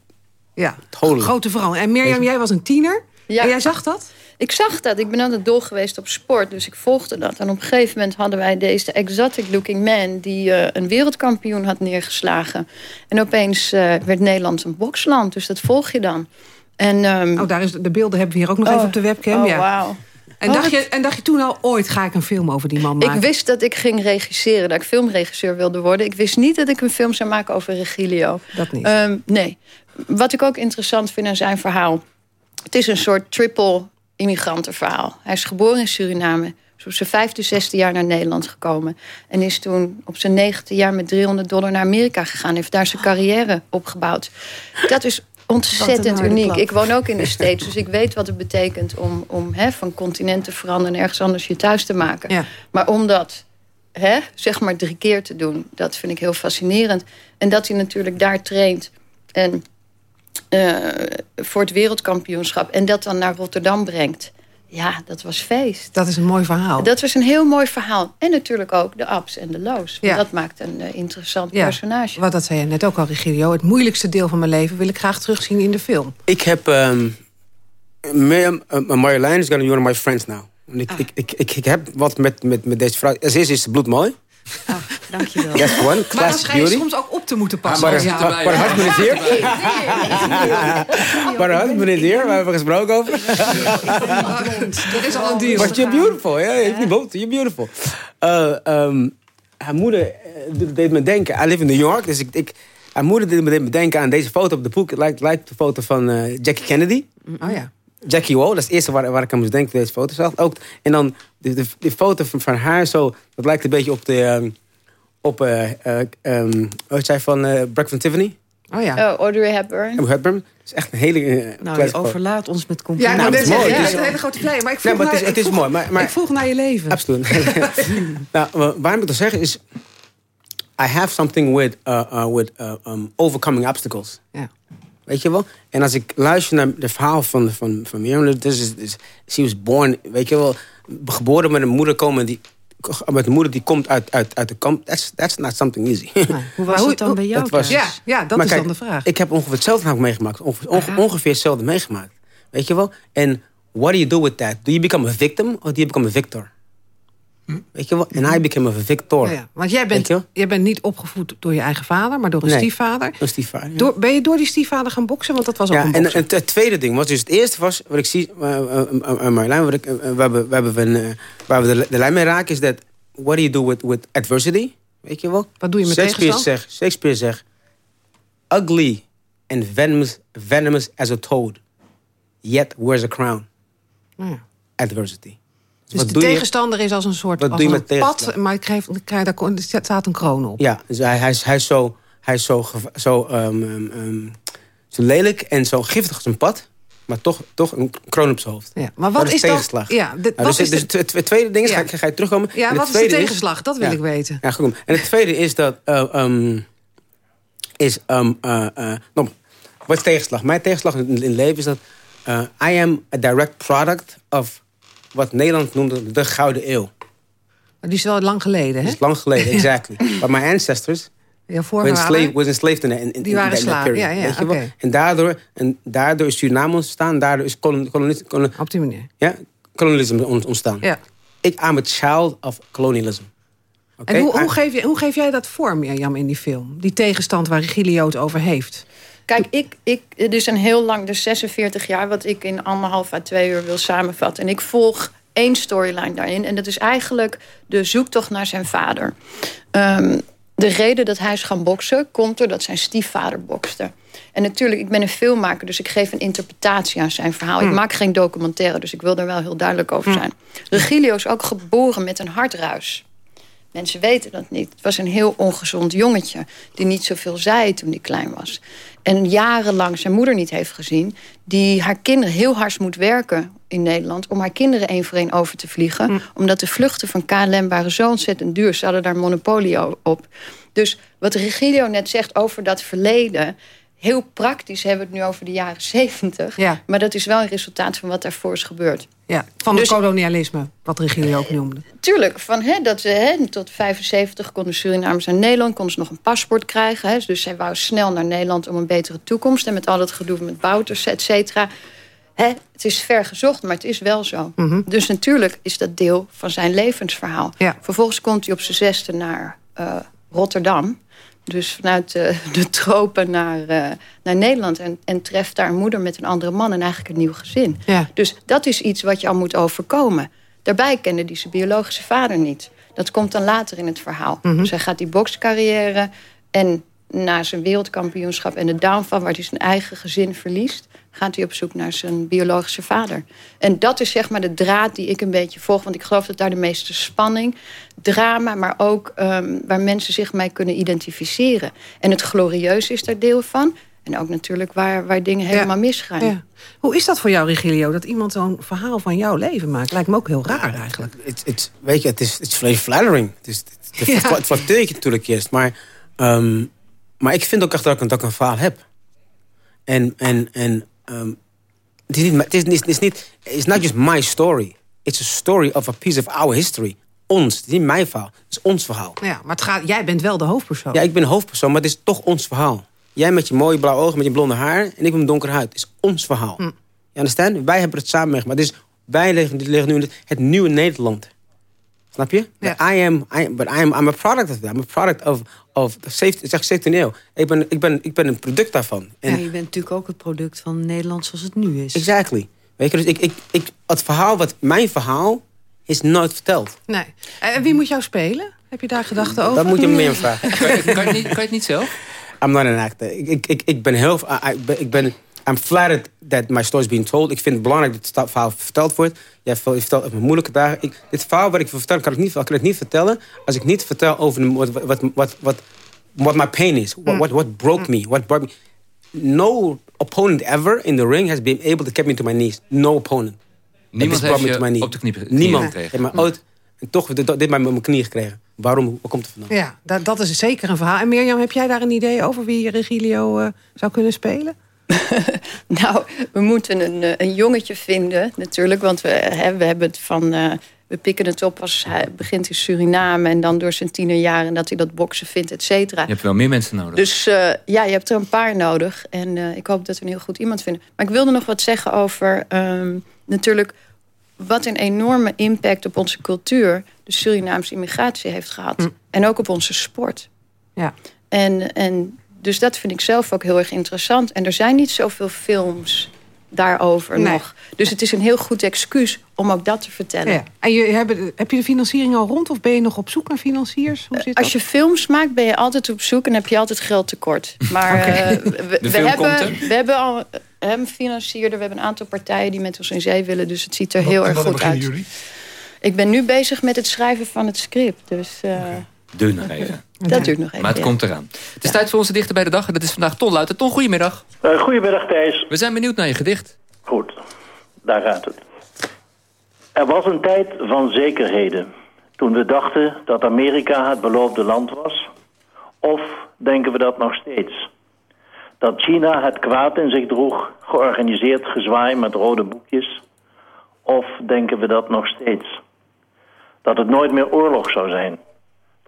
[SPEAKER 3] ja, totally. grote verandering. En Mirjam, jij was een tiener. Ja. En jij zag dat?
[SPEAKER 17] Ik zag dat. Ik ben altijd dol geweest op sport, dus ik volgde dat. En op een gegeven moment hadden wij deze exotic looking man... die uh, een wereldkampioen had neergeslagen. En opeens uh, werd Nederland een boksland, dus dat volg je dan. En, um...
[SPEAKER 3] Oh, daar is, de beelden hebben we hier ook nog
[SPEAKER 17] oh,
[SPEAKER 3] even op de webcam.
[SPEAKER 17] Oh,
[SPEAKER 3] ja.
[SPEAKER 17] wow.
[SPEAKER 3] En dacht, je, en dacht je toen al, ooit ga ik een film over die man maken?
[SPEAKER 17] Ik wist dat ik ging regisseren, dat ik filmregisseur wilde worden. Ik wist niet dat ik een film zou maken over Regilio.
[SPEAKER 3] Dat niet?
[SPEAKER 17] Um, nee. Wat ik ook interessant vind aan zijn verhaal... het is een soort triple immigrantenverhaal. Hij is geboren in Suriname. Is op zijn vijfde, zesde jaar naar Nederland gekomen. En is toen op zijn negende jaar met 300 dollar naar Amerika gegaan. Heeft daar zijn carrière opgebouwd. Dat is ontzettend uniek. Klap. Ik woon ook in de States, dus ik weet wat het betekent... om, om hè, van continent te veranderen en ergens anders je thuis te maken.
[SPEAKER 3] Ja.
[SPEAKER 17] Maar om dat hè, zeg maar drie keer te doen, dat vind ik heel fascinerend. En dat hij natuurlijk daar traint... En uh, voor het wereldkampioenschap. En dat dan naar Rotterdam brengt. Ja, dat was feest.
[SPEAKER 3] Dat is een mooi verhaal.
[SPEAKER 17] Dat was een heel mooi verhaal. En natuurlijk ook de ups en de lows. Ja. Dat maakt een uh, interessant
[SPEAKER 3] ja.
[SPEAKER 17] personage.
[SPEAKER 3] Wat dat zei je net ook al, Rigilio. Het moeilijkste deel van mijn leven wil ik graag terugzien in de film.
[SPEAKER 13] Ik heb... Um, Miriam, uh, Marjolein is gonna be one of my friends now. Ik, ah. ik, ik, ik, ik, heb wat met, met, met deze vrouw. Als eerste is ze bloedmooi.
[SPEAKER 17] Oh, dankjewel.
[SPEAKER 13] One,
[SPEAKER 3] maar dan schijn je soms ook op te moeten passen.
[SPEAKER 13] Maar haar husband is hier. Maar haar husband is hier. We hebben gesproken over.
[SPEAKER 3] Dat is al een deal.
[SPEAKER 13] But you're beautiful. Ja, yeah, both. You're beautiful. Uh, um, haar moeder deed me denken. I live in New York. Dus ik, ik, haar moeder deed me denken aan deze foto op de boek. Het lijkt, lijkt de foto van uh, Jackie Kennedy.
[SPEAKER 3] Oh ja.
[SPEAKER 13] Jackie Wo, dat is het eerste waar, waar ik aan moest denken deze foto zag. Ook, en dan de, de, de foto van, van, haar zo, dat lijkt een beetje op de... Um, op, uh, uh, um, wat zei van uh, Breakfast Tiffany.
[SPEAKER 3] Oh ja.
[SPEAKER 17] Oh, Audrey Hepburn.
[SPEAKER 13] Hepburn. Dat is echt een hele... Uh,
[SPEAKER 3] nou, je overlaat ons met complimenten.
[SPEAKER 13] Ja,
[SPEAKER 3] nou,
[SPEAKER 13] dat is mooi.
[SPEAKER 3] Ja, het is een hele grote plei. Maar ik vroeg,
[SPEAKER 13] nee, maar
[SPEAKER 3] naar,
[SPEAKER 13] het is, het is
[SPEAKER 3] vroeg,
[SPEAKER 13] mooi. Maar, maar,
[SPEAKER 3] ik vroeg naar je leven.
[SPEAKER 13] Absoluut. nou, waarom ik dat zeg is... I have something with, uh, uh, with uh, um, overcoming obstacles.
[SPEAKER 3] Ja.
[SPEAKER 13] Weet je wel? En als ik luister naar het verhaal van, van, van Miriam... Dus, is, dus, she was born, weet je wel... Geboren met een moeder komen die... Met een moeder die komt uit, uit, uit de kamp. That's, that's not something easy.
[SPEAKER 3] Nou, hoe was het dan bij jou?
[SPEAKER 13] Dat was,
[SPEAKER 3] ja, ja, dat
[SPEAKER 13] maar
[SPEAKER 3] is
[SPEAKER 13] kijk,
[SPEAKER 3] dan de vraag.
[SPEAKER 13] Ik heb ongeveer hetzelfde meegemaakt. Ongeveer, onge, ongeveer hetzelfde meegemaakt. Weet je wel? En what do you do with that? Do you become a victim or do you become a victor? Weet je wel? En I became a victor.
[SPEAKER 3] Ja, ja. Want jij bent, jij bent niet opgevoed door je eigen vader, maar door een
[SPEAKER 13] nee,
[SPEAKER 3] stiefvader.
[SPEAKER 13] Een stiefvader. Ja.
[SPEAKER 3] Door, ben je door die stiefvader gaan boksen? Want dat was ook
[SPEAKER 13] ja,
[SPEAKER 3] een
[SPEAKER 13] en, en het tweede ding was, dus het eerste was, wat ik zie, uh, uh, uh, Marjolein, wat ik, uh, we uh, waar we de, de lijn mee raken, is dat, what do you do with, with adversity? Weet je wel?
[SPEAKER 3] Wat doe je met
[SPEAKER 13] Shakespeare zegt, Shakespeare zegt, ugly and venomous, venomous as a toad, yet wears a crown.
[SPEAKER 3] Ja.
[SPEAKER 13] Adversity.
[SPEAKER 3] Dus de tegenstander is als een soort
[SPEAKER 13] Wat
[SPEAKER 3] als
[SPEAKER 13] doe je
[SPEAKER 3] een pad, maar ik krijg, ik krijg, daar staat een kroon op.
[SPEAKER 13] Ja, dus hij, hij, is, hij is zo, hij is zo, zo, um, um, um, zo lelijk en zo giftig als een pad. Maar toch, toch een kroon op zijn hoofd.
[SPEAKER 3] Ja, maar wat
[SPEAKER 13] dat
[SPEAKER 3] is dan-
[SPEAKER 13] tegenslag?
[SPEAKER 3] ja, dit-
[SPEAKER 13] Nou,
[SPEAKER 3] wat
[SPEAKER 13] dus,
[SPEAKER 3] is
[SPEAKER 13] dus
[SPEAKER 3] de-
[SPEAKER 13] het tweede ding is,
[SPEAKER 3] Ja.
[SPEAKER 13] ga, ga je terugkomen.
[SPEAKER 3] Ja,
[SPEAKER 13] En
[SPEAKER 3] wat is de tegenslag? Dat wil
[SPEAKER 13] ja.
[SPEAKER 3] ik weten.
[SPEAKER 13] Ja, goed. En het tweede is dat... uh, um, is, um, uh, uh, nou, wat is tegenslag? Mijn tegenslag in, het leven is dat... I am a direct product of wat Nederland noemde de Gouden Eeuw.
[SPEAKER 3] Maar die is wel lang geleden, hè?
[SPEAKER 13] Dat is lang geleden, exactly. But my ancestors
[SPEAKER 3] Ja,
[SPEAKER 13] were enslaved, was enslaved in, in, in,
[SPEAKER 3] Die waren
[SPEAKER 13] in that
[SPEAKER 3] slaven,
[SPEAKER 13] period,
[SPEAKER 3] ja, ja,
[SPEAKER 13] weet je wel?
[SPEAKER 3] oké.
[SPEAKER 13] En, daardoor, en daardoor is Suriname ontstaan. Daardoor is kolon, kolonis- kolon-
[SPEAKER 3] Op die manier.
[SPEAKER 13] ja, kolonialisme on- ontstaan.
[SPEAKER 3] Ja.
[SPEAKER 13] Ik I'm a child of colonialism.
[SPEAKER 3] En hoe, hoe, geef je, hoe geef jij dat vorm, Mirjam, in die film? Die tegenstand waar Regilio het over heeft.
[SPEAKER 17] Kijk, ik, ik, het is een heel lang, dus 46 jaar... wat ik in anderhalf à twee uur wil samenvatten. En ik volg één storyline daarin. En dat is eigenlijk de zoektocht naar zijn vader. Um, de reden dat hij is gaan boksen... komt doordat zijn stiefvader bokste. En natuurlijk, ik ben een filmmaker, dus ik geef een interpretatie aan zijn verhaal. Ik hmm. maak geen documentaire, dus ik wil er wel heel duidelijk over hmm. zijn. Regilio is ook geboren met een hartruis. Mensen weten dat niet. Het was een heel ongezond jongetje die niet zoveel zei toen hij klein was. En jarenlang zijn moeder niet heeft gezien. Die haar kinderen heel hard moet werken in Nederland... om haar kinderen één voor één over te vliegen. Mm. Omdat de vluchten van KLM waren zo ontzettend duur. Ze hadden daar monopolie op. Dus wat Regilio net zegt over dat verleden... heel praktisch hebben we het nu over de jaren zeventig. Ja. Maar dat is wel een resultaat van wat daarvoor is gebeurd.
[SPEAKER 3] Ja, van het dus- kolonialisme, wat Regilio ook noemde.
[SPEAKER 17] Tuurlijk, van, hè, dat, hè, tot 75 konden Surinamers naar Nederland... konden ze nog een paspoort krijgen. Hè, dus zij wou snel naar Nederland om een betere toekomst... en met al dat gedoe met Bouters, et cetera... Hè, het is ver gezocht, maar het is wel zo. Mhm. Dus natuurlijk is dat deel van zijn levensverhaal. Vervolgens komt hij op zijn zesde naar uh, Rotterdam. Dus vanuit de, de tropen naar, uh, naar Nederland. En, en treft daar een moeder met een andere man en eigenlijk een nieuw gezin. Ja. Dus dat is iets wat je al moet overkomen. Daarbij kende hij zijn biologische vader niet. Dat komt dan later in het verhaal. Mm Dus hij gaat die bokscarrière en na zijn wereldkampioenschap en de downfall... waar hij zijn eigen gezin verliest gaat hij op zoek naar zijn biologische vader. En dat is zeg maar de draad die ik een beetje volg. Want ik geloof dat daar de meeste spanning, drama... maar ook um, waar mensen zich mee kunnen identificeren. En het glorieus is daar deel van. En ook natuurlijk waar, waar dingen helemaal misgaan. Ja.
[SPEAKER 3] Hoe is dat voor jou, Regilio, dat iemand zo'n verhaal van jouw leven maakt? Lijkt me ook heel raar eigenlijk.
[SPEAKER 13] Het, het, weet je, het is, het is flattering. Het, is, het, het, het flatteert je natuurlijk eerst. Maar, um, maar ik vind ook echt dat ik, dat ik een verhaal heb. En, en, en Um, het is niet, het is, het is niet, it's not just my story. It's a story of a piece of our history. Ons, het is niet mijn verhaal, het is ons verhaal.
[SPEAKER 3] Ja, maar het gaat, jij bent wel de hoofdpersoon.
[SPEAKER 13] Ja, ik ben de hoofdpersoon, maar het is toch ons verhaal. Jij met je mooie blauwe ogen, met je blonde haar... en ik met mijn donkere huid. Het is ons verhaal. Hm. Je understand? Wij hebben het samen meegemaakt. Dus wij liggen, liggen nu in het nieuwe Nederland. Snap je? Ja. I am, I, but I am, I'm a product of that. I'm a product of, of safety, zeg 17 Ik ben, ik, ben, ik ben een product daarvan.
[SPEAKER 14] En ja, je bent natuurlijk ook het product van Nederland zoals het nu is.
[SPEAKER 13] Exactly. Weet je, dus ik, ik, ik, het verhaal, wat mijn verhaal, is nooit verteld.
[SPEAKER 3] Nee. En wie moet jou spelen? Heb je daar gedachten over?
[SPEAKER 13] Dat moet je me meer vragen.
[SPEAKER 2] kan, je, kan, je niet, kan je het niet zelf?
[SPEAKER 13] I'm not an actor. Ik, ik, ik, ben heel... Ik ben, I'm flattered that my story is being told. Ik vind het belangrijk dat het verhaal verteld wordt. Jij vertelt over moeilijke dagen. Ik, dit verhaal wat ik wil vertellen, kan ik, niet, kan ik niet vertellen... als ik niet vertel over wat, wat, wat, wat, what my pain is. What, what, what broke me. What brought me. No opponent ever in the ring has been able to get me to my knees. No opponent.
[SPEAKER 2] Niemand heeft je op de knie
[SPEAKER 13] Niemand heeft me ooit... En toch dit, dit met mijn knieën gekregen. Waarom? Waar komt het vandaan?
[SPEAKER 3] Ja, dat, dat is zeker een verhaal. En Mirjam, heb jij daar een idee over wie Regilio uh, zou kunnen spelen?
[SPEAKER 17] nou, we moeten een, eh, een jongetje vinden natuurlijk. Want we, hè, we hebben het van... Uh, we pikken het op als hij begint in Suriname... en dan door zijn tienerjaren en dat hij dat boksen vindt, et cetera.
[SPEAKER 2] Je hebt wel meer mensen nodig.
[SPEAKER 17] Dus uh, ja, je hebt er een paar nodig. En uh, ik hoop dat we een heel goed iemand vinden. Maar ik wilde nog wat zeggen over... Um, natuurlijk wat een enorme impact op onze cultuur... de Surinaamse immigratie heeft gehad. Mm. En ook op onze sport.
[SPEAKER 3] Ja.
[SPEAKER 17] En, en dus dat vind ik zelf ook heel erg interessant. En er zijn niet zoveel films daarover nog. Dus het is een heel goed excuus om ook dat te vertellen. Ja.
[SPEAKER 3] En je, heb, heb je de financiering al rond of ben je nog op zoek naar financiers? Hoe zit
[SPEAKER 17] Als je films maakt ben je altijd op zoek en heb je altijd geld tekort. Maar okay. uh, we, we, hebben, we hebben al een financierder, we hebben een aantal partijen die met ons in zee willen. Dus het ziet er heel erg goed uit. Jullie? Ik ben nu bezig met het schrijven van het script. Dus, uh, okay.
[SPEAKER 2] Duurt nog even.
[SPEAKER 17] Dat duurt nog even.
[SPEAKER 2] Maar het komt eraan. Het is tijd voor onze dichter bij de dag. En dat is vandaag Ton Luiten. Ton, goedemiddag.
[SPEAKER 19] Uh, goedemiddag Thijs.
[SPEAKER 2] We zijn benieuwd naar je gedicht.
[SPEAKER 19] Goed, daar gaat het. Er was een tijd van zekerheden. Toen we dachten dat Amerika het beloofde land was. Of denken we dat nog steeds? Dat China het kwaad in zich droeg, georganiseerd gezwaai met rode boekjes. Of denken we dat nog steeds? Dat het nooit meer oorlog zou zijn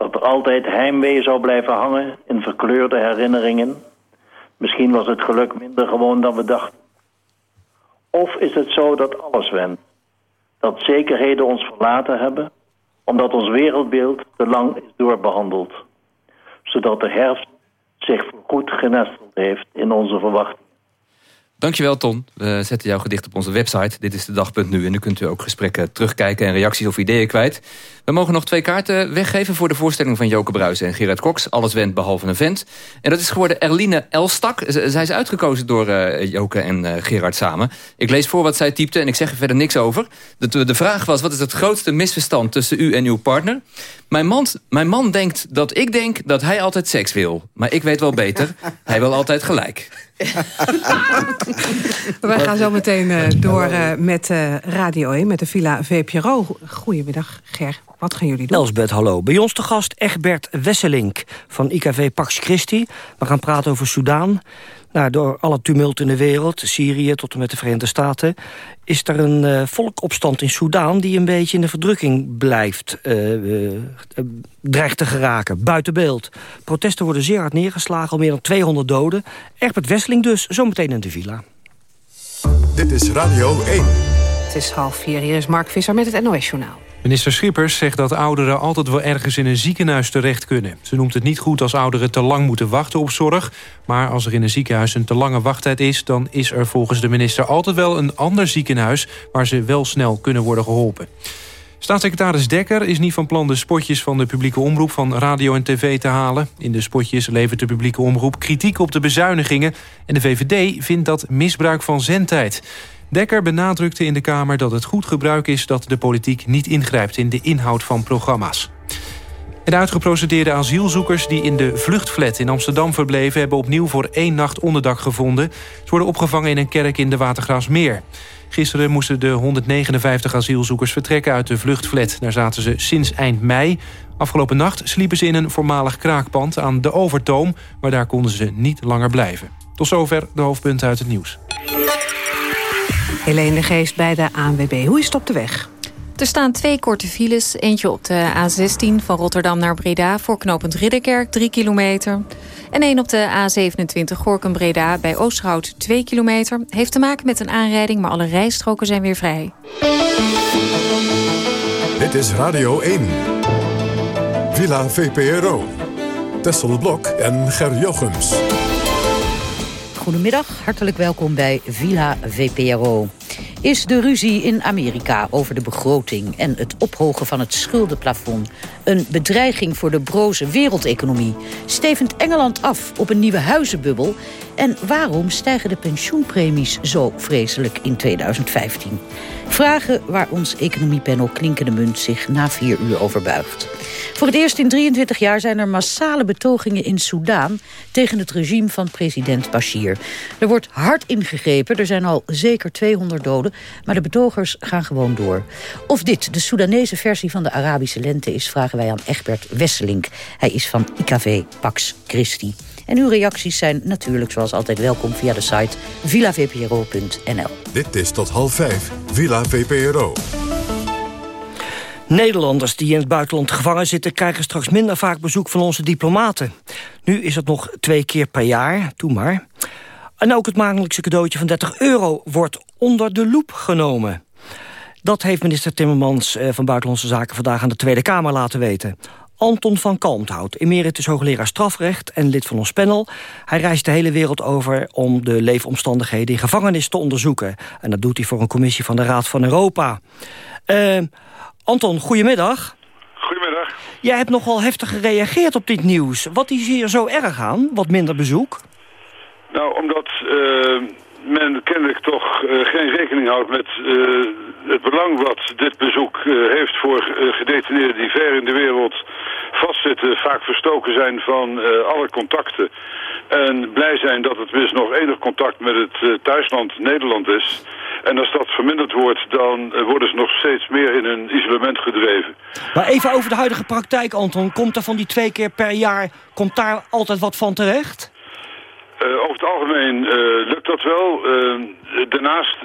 [SPEAKER 19] dat er altijd heimwee zou blijven hangen in verkleurde herinneringen. Misschien was het geluk minder gewoon dan we dachten. Of is het zo dat alles went? Dat zekerheden ons verlaten hebben? Omdat ons wereldbeeld te lang is doorbehandeld. Zodat de herfst zich goed genesteld heeft in onze verwachting.
[SPEAKER 2] Dankjewel Ton. We zetten jouw gedicht op onze website. Dit is de dag.nu en nu kunt u ook gesprekken terugkijken... en reacties of ideeën kwijt. We mogen nog twee kaarten weggeven voor de voorstelling van Joke Bruijs en Gerard Cox. Alles went behalve een vent. En dat is geworden Erline Elstak. zij is uitgekozen door uh, Joke en uh, Gerard samen. Ik lees voor wat zij typte en ik zeg er verder niks over. De, de vraag was, wat is het grootste misverstand tussen u en uw partner? Mijn man, mijn man denkt dat ik denk dat hij altijd seks wil. Maar ik weet wel beter, hij wil altijd gelijk.
[SPEAKER 3] We gaan zo meteen uh, door met uh, Radio 1, met de Villa VPRO. Goedemiddag, Ger. Wat gaan jullie doen?
[SPEAKER 20] Elsbeth, hallo. Bij ons te gast Egbert Wesselink van IKV Pax Christi. We gaan praten over Soudaan. Nou, door alle tumult in de wereld, Syrië tot en met de Verenigde Staten... is er een uh, volkopstand in Soudaan die een beetje in de verdrukking blijft... Uh, uh, dreigt te geraken, buiten beeld. Protesten worden zeer hard neergeslagen, al meer dan 200 doden. Egbert Wesseling dus, zometeen in de villa.
[SPEAKER 1] Dit is Radio 1.
[SPEAKER 3] Het is half vier, hier is Mark Visser met het NOS-journaal.
[SPEAKER 4] Minister Schippers zegt dat ouderen altijd wel ergens in een ziekenhuis terecht kunnen. Ze noemt het niet goed als ouderen te lang moeten wachten op zorg. Maar als er in een ziekenhuis een te lange wachttijd is... dan is er volgens de minister altijd wel een ander ziekenhuis... waar ze wel snel kunnen worden geholpen. Staatssecretaris Dekker is niet van plan de spotjes van de publieke omroep van radio en tv te halen. In de spotjes levert de publieke omroep kritiek op de bezuinigingen. En de VVD vindt dat misbruik van zendtijd. Dekker benadrukte in de Kamer dat het goed gebruik is... dat de politiek niet ingrijpt in de inhoud van programma's. De uitgeprocedeerde asielzoekers die in de vluchtflat in Amsterdam verbleven... hebben opnieuw voor één nacht onderdak gevonden. Ze worden opgevangen in een kerk in de Watergraafsmeer. Gisteren moesten de 159 asielzoekers vertrekken uit de vluchtflat. Daar zaten ze sinds eind mei. Afgelopen nacht sliepen ze in een voormalig kraakpand aan de Overtoom... maar daar konden ze niet langer blijven. Tot zover de hoofdpunten uit het nieuws.
[SPEAKER 3] Helene de Geest bij de ANWB. Hoe is het op de weg?
[SPEAKER 8] Er staan twee korte files. Eentje op de A16 van Rotterdam naar Breda... voor knooppunt Ridderkerk, 3 kilometer. En één op de A27 Gorkum-Breda bij Oosterhout, 2 kilometer. Heeft te maken met een aanrijding, maar alle rijstroken zijn weer vrij.
[SPEAKER 1] Dit is Radio 1. Villa VPRO. Tessel Blok en Ger Jochems.
[SPEAKER 21] Goedemiddag, hartelijk welkom bij Villa VPRO. Is de ruzie in Amerika over de begroting en het ophogen van het schuldenplafond een bedreiging voor de broze wereldeconomie? Stevend Engeland af op een nieuwe huizenbubbel? En waarom stijgen de pensioenpremies zo vreselijk in 2015? Vragen waar ons economiepanel Klinkende Munt zich na vier uur over buigt. Voor het eerst in 23 jaar zijn er massale betogingen in Soudaan... tegen het regime van president Bashir. Er wordt hard ingegrepen, er zijn al zeker 200 doden... maar de betogers gaan gewoon door. Of dit de Soedanese versie van de Arabische lente is... vragen wij aan Egbert Wesselink. Hij is van IKV Pax Christi. En uw reacties zijn natuurlijk zoals altijd welkom via de site villavpro.nl.
[SPEAKER 1] Dit is tot half vijf, Villa VPRO.
[SPEAKER 20] Nederlanders die in het buitenland gevangen zitten... krijgen straks minder vaak bezoek van onze diplomaten. Nu is het nog twee keer per jaar, doe maar. En ook het maandelijkse cadeautje van 30 euro wordt onder de loep genomen. Dat heeft minister Timmermans eh, van Buitenlandse Zaken vandaag aan de Tweede Kamer laten weten. Anton van Kalmthout, emeritus hoogleraar strafrecht en lid van ons panel. Hij reist de hele wereld over om de leefomstandigheden in gevangenis te onderzoeken. En dat doet hij voor een commissie van de Raad van Europa. Uh, Anton, goedemiddag.
[SPEAKER 22] Goedemiddag.
[SPEAKER 20] Jij hebt nogal heftig gereageerd op dit nieuws. Wat is hier zo erg aan, wat minder bezoek?
[SPEAKER 22] Nou, omdat uh, men kennelijk toch uh, geen rekening houdt met uh, het belang wat dit bezoek heeft voor gedetineerden die ver in de wereld vastzitten, vaak verstoken zijn van alle contacten. En blij zijn dat het dus nog enig contact met het thuisland Nederland is. En als dat verminderd wordt, dan worden ze nog steeds meer in een isolement gedreven.
[SPEAKER 20] Maar even over de huidige praktijk, Anton. Komt er van die twee keer per jaar, komt daar altijd wat van terecht?
[SPEAKER 22] Uh, over het algemeen lukt dat wel. Daarnaast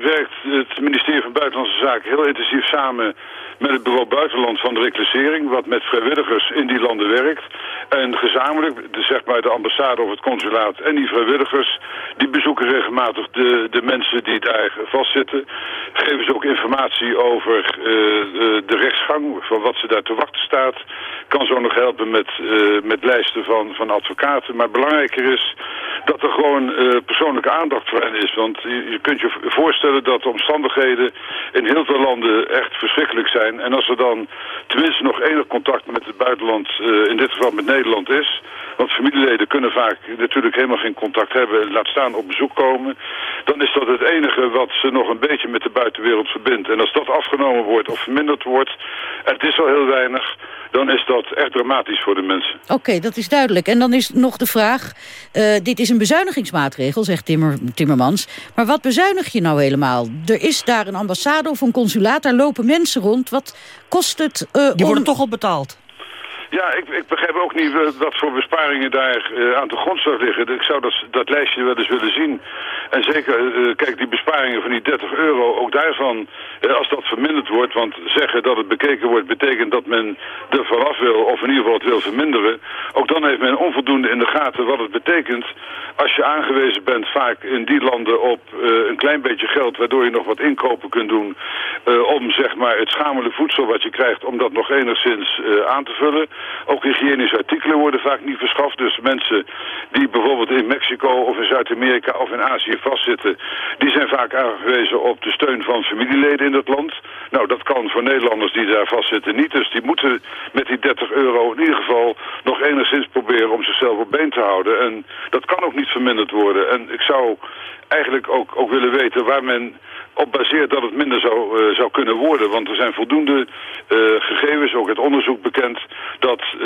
[SPEAKER 22] werkt het ministerie van Buitenlandse Zaken heel intensief samen met het bureau buitenland van de reclassering, wat met vrijwilligers in die landen werkt. En gezamenlijk, de, zeg maar de ambassade of het consulaat en die vrijwilligers, die bezoeken regelmatig de, de mensen die daar vastzitten. Geven ze ook informatie over uh, de rechtsgang, van wat ze daar te wachten staat. Kan zo nog helpen met, met lijsten van, van advocaten. Maar belangrijker is dat er gewoon persoonlijke aandacht voor hen is. Want je, kunt je voorstellen dat de omstandigheden in heel veel landen echt verschrikkelijk zijn. En als er dan tenminste nog enig contact met het buitenland, uh, in dit geval met Nederland is... want familieleden kunnen vaak natuurlijk helemaal geen contact hebben... laat staan op bezoek komen... dan is dat het enige wat ze nog een beetje met de buitenwereld verbindt. En als dat afgenomen wordt of verminderd wordt... en het is al heel weinig dan is dat echt dramatisch voor de mensen.
[SPEAKER 21] Oké, dat is duidelijk. En dan is nog de vraag, uh, dit is een bezuinigingsmaatregel, zegt Timmer, Timmermans. Maar wat bezuinig je nou helemaal? Er is daar een ambassade of een consulaat, daar lopen mensen rond. Wat kost het? Uh,
[SPEAKER 20] Die worden toch al betaald?
[SPEAKER 22] Ja, ik, ik begrijp ook niet wat voor besparingen daar uh, aan de grondslag liggen. Ik zou dat, dat lijstje wel eens willen zien. En zeker, uh, kijk, die besparingen van die 30 euro, ook daarvan, uh, als dat verminderd wordt, want zeggen dat het bekeken wordt, betekent dat men er vanaf wil, of in ieder geval het wil verminderen. Ook dan heeft men onvoldoende in de gaten wat het betekent als je aangewezen bent vaak in die landen op een klein beetje geld, waardoor je nog wat inkopen kunt doen, om zeg maar het schamele voedsel wat je krijgt, om dat nog enigszins aan te vullen. Ook hygiënische artikelen worden vaak niet verschaft. Dus mensen die bijvoorbeeld in Mexico of in Zuid-Amerika of in Azië vastzitten... die zijn vaak aangewezen op de steun van familieleden in dat land. Nou, dat kan voor Nederlanders die daar vastzitten niet. Dus die moeten met die 30 euro in ieder geval nog enigszins proberen om zichzelf op been te houden. En dat kan ook niet verminderd worden. En ik zou eigenlijk ook, ook willen weten waar men op baseert dat het minder zou, uh, zou kunnen worden. Want er zijn voldoende uh, gegevens, ook het onderzoek bekend... dat uh,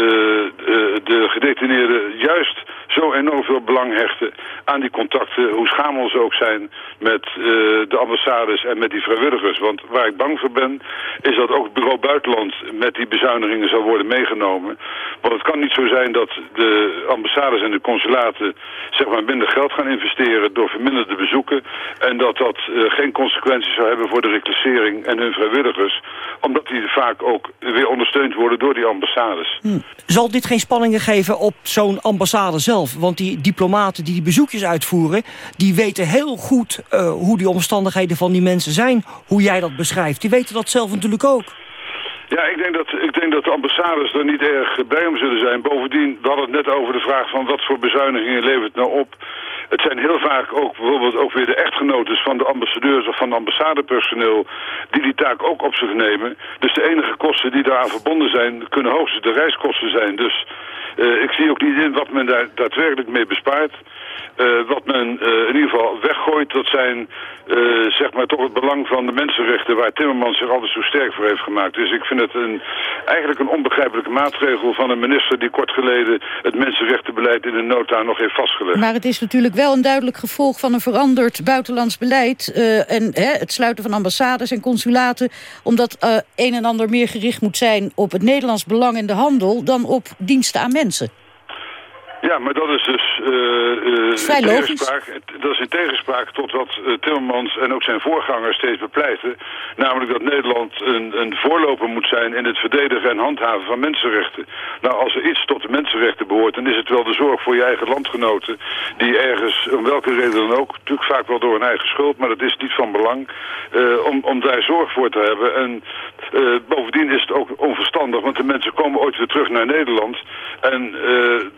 [SPEAKER 22] de gedetineerden juist zo enorm veel belang hechten aan die contacten... hoe schamel ze ook zijn met de ambassades en met die vrijwilligers. Want waar ik bang voor ben, is dat ook het bureau buitenland... met die bezuinigingen zal worden meegenomen. Want het kan niet zo zijn dat de ambassades en de consulaten... zeg maar minder geld gaan investeren door verminderde bezoeken... en dat dat geen consequenties consequenties zou hebben voor de reclassering en hun vrijwilligers. Omdat die vaak ook weer ondersteund worden door die ambassades.
[SPEAKER 20] Hm. Zal dit geen spanningen geven op zo'n ambassade zelf? Want die diplomaten die die bezoekjes uitvoeren... die weten heel goed uh, hoe die omstandigheden van die mensen zijn. Hoe jij dat beschrijft. Die weten dat zelf natuurlijk ook.
[SPEAKER 22] Ja, ik denk, dat, ik denk dat de ambassades er niet erg bij om zullen zijn. Bovendien, we hadden het net over de vraag van wat voor bezuinigingen levert het nou op. Het zijn heel vaak ook bijvoorbeeld ook weer de echtgenotes van de ambassadeurs of van ambassade-personeel die die taak ook op zich nemen. Dus de enige kosten die daaraan verbonden zijn, kunnen hoogstens de reiskosten zijn. Dus uh, ik zie ook niet in wat men daar daadwerkelijk mee bespaart. Uh, wat men uh, in ieder geval weggooit, dat zijn uh, zeg maar toch het belang van de mensenrechten... waar Timmermans zich altijd zo sterk voor heeft gemaakt. Dus ik vind het een, eigenlijk een onbegrijpelijke maatregel van een minister... die kort geleden het mensenrechtenbeleid in de nota nog heeft vastgelegd.
[SPEAKER 21] Maar het is natuurlijk wel een duidelijk gevolg van een veranderd buitenlands beleid... en hè, het sluiten van ambassades en consulaten... omdat een en ander meer gericht moet zijn op het Nederlands belang in de handel... dan op diensten aan mensen.
[SPEAKER 22] Ja, maar dat is dus uh, uh, in tegenspraak, dat is in tegenspraak tot wat uh, Timmermans en ook zijn voorgangers steeds bepleiten. Namelijk dat Nederland een, een voorloper moet zijn in het verdedigen en handhaven van mensenrechten. Nou, als er iets tot de mensenrechten behoort, dan is het wel de zorg voor je eigen landgenoten. Die ergens, om welke reden dan ook, natuurlijk vaak wel door hun eigen schuld, maar dat is niet van belang, om, om daar zorg voor te hebben. En bovendien is het ook onverstandig, want de mensen komen ooit weer terug naar Nederland. En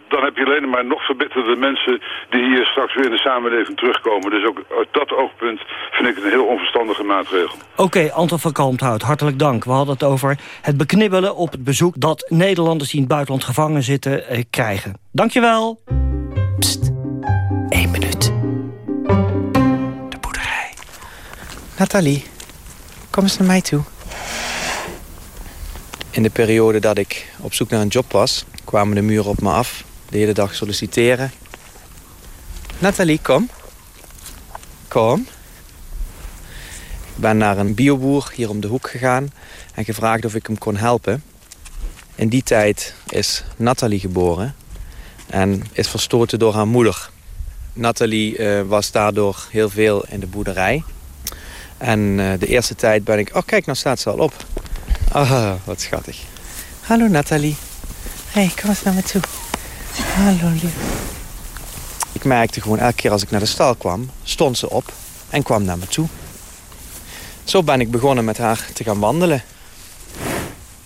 [SPEAKER 22] dan heb je alleen maar nog verbitterde mensen die hier straks weer in de samenleving terugkomen. Dus ook uit dat oogpunt vind ik het een heel onverstandige maatregel.
[SPEAKER 20] Oké, okay, Anton van Kalmthout, hartelijk dank. We hadden het over het beknibbelen op het bezoek dat Nederlanders die in het buitenland gevangen zitten eh, krijgen. Dankjewel.
[SPEAKER 23] Pst, één minuut. De boerderij. Nathalie, kom eens naar mij toe. In de periode dat ik op zoek naar een job was, kwamen de muren op me af de hele dag solliciteren. Nathalie, kom. Kom. Ik ben naar een bioboer hier om de hoek gegaan en gevraagd of ik hem kon helpen. In die tijd is Nathalie geboren en is verstoten door haar moeder. Nathalie eh, was daardoor heel veel in de boerderij. En eh, de eerste tijd ben ik... Oh, kijk, nou staat ze al op. Ah, wat schattig. Hallo, Nathalie. hey, kom eens naar me toe. Hallo, lief. Ik merkte gewoon elke keer als ik naar de stal kwam... stond ze op en kwam naar me toe. Zo ben ik begonnen met haar te gaan wandelen.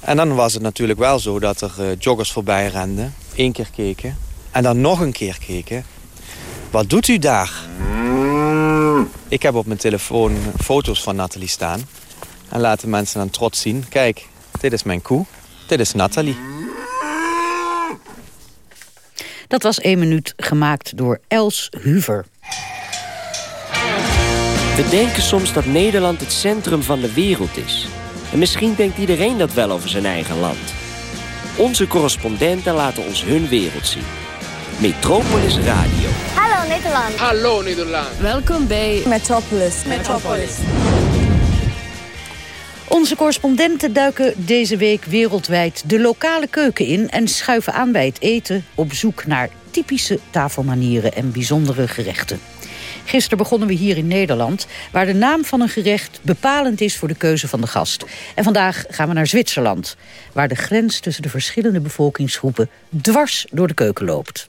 [SPEAKER 23] En dan was het natuurlijk wel zo dat er uh, joggers voorbij renden. Eén keer keken. En dan nog een keer keken. Wat doet u daar? Ik heb op mijn telefoon foto's van Nathalie staan. En laten mensen dan trots zien. Kijk, dit is mijn koe. Dit is Nathalie.
[SPEAKER 21] Dat was één minuut gemaakt door Els Huver.
[SPEAKER 24] We denken soms dat Nederland het centrum van de wereld is. En misschien denkt iedereen dat wel over zijn eigen land. Onze correspondenten laten ons hun wereld zien. Metropolis Radio.
[SPEAKER 25] Hallo Nederland.
[SPEAKER 26] Hallo Nederland.
[SPEAKER 25] Welkom bij Metropolis. Metropolis.
[SPEAKER 21] Onze correspondenten duiken deze week wereldwijd de lokale keuken in... en schuiven aan bij het eten op zoek naar typische tafelmanieren en bijzondere gerechten. Gisteren begonnen we hier in Nederland... waar de naam van een gerecht bepalend is voor de keuze van de gast. En vandaag gaan we naar Zwitserland... waar de grens tussen de verschillende bevolkingsgroepen... dwars door de keuken loopt.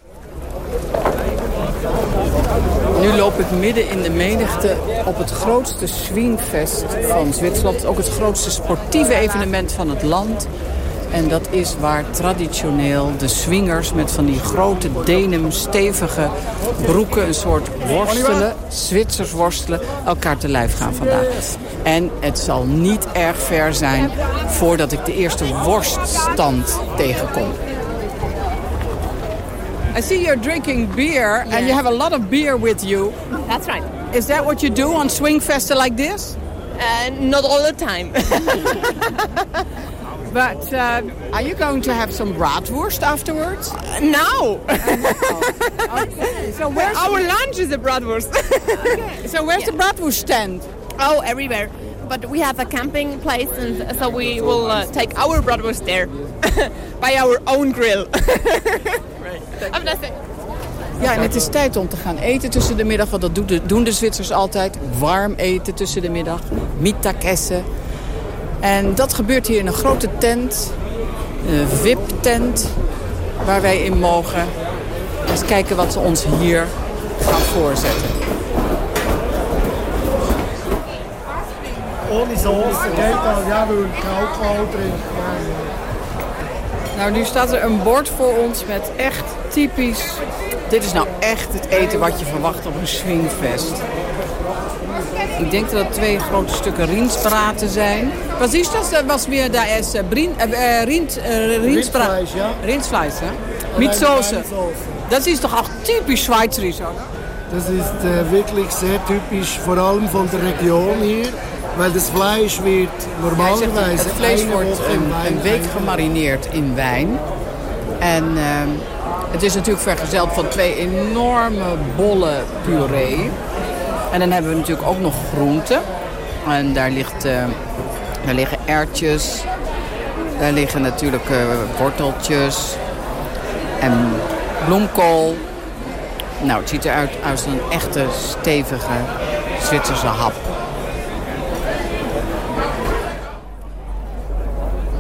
[SPEAKER 27] Nu loop ik midden in de menigte op het grootste swingfest van Zwitserland. Ook het grootste sportieve evenement van het land. En dat is waar traditioneel de swingers met van die grote denim stevige broeken... een soort worstelen, Zwitsers worstelen, elkaar te lijf gaan vandaag. En het zal niet erg ver zijn voordat ik de eerste worststand tegenkom. I see you're drinking beer and you have a lot of beer with you.
[SPEAKER 25] That's right.
[SPEAKER 27] Is that what you do on swing festen like this?
[SPEAKER 25] Uh, not all the time.
[SPEAKER 27] but uh, are you going to have some bratwurst afterwards?
[SPEAKER 25] Uh, no.
[SPEAKER 27] okay. So where's
[SPEAKER 25] our lunch is a bratwurst.
[SPEAKER 27] okay. So where's yeah. the bratwurst stand?
[SPEAKER 25] Oh, everywhere. But we have a camping place, and so we will uh, take our bratwurst there by our own grill. Have a nice day.
[SPEAKER 27] Ja, en het is tijd om te gaan eten tussen de middag. Want dat doen de Zwitsers altijd. Warm eten tussen de middag. Mittagessen. En dat gebeurt hier in een grote tent. Een VIP-tent. Waar wij in mogen. Eens kijken wat ze ons hier gaan voorzetten.
[SPEAKER 28] Ohne geht al. Ja, ik alcohol drinken.
[SPEAKER 27] Nou, nu staat er een bord voor ons met echt typisch... Dit is nou echt het eten wat je verwacht op een swingfest. Ik denk dat het twee grote stukken riensbraten zijn. Wat is dat? Was meer daar is brin, äh, rind, äh,
[SPEAKER 28] Rindfleisch, ja.
[SPEAKER 27] Hè? Soße. Das ist doch auch typisch schweizerisch, oder?
[SPEAKER 28] Das ist äh, wirklich sehr typisch, vor allem von der Region hier. Weil das Fleisch wird normalerweise
[SPEAKER 27] het vlees wordt een, een, week gemarineerd in wijn. En uh, het is natuurlijk vergezeld van twee enorme bolle puree. En dan hebben we natuurlijk ook nog groenten. En daar, ligt, daar liggen ertjes. Daar liggen natuurlijk uh, worteltjes. En bloemkool. Nou, het ziet eruit als een echte stevige Zwitserse hap.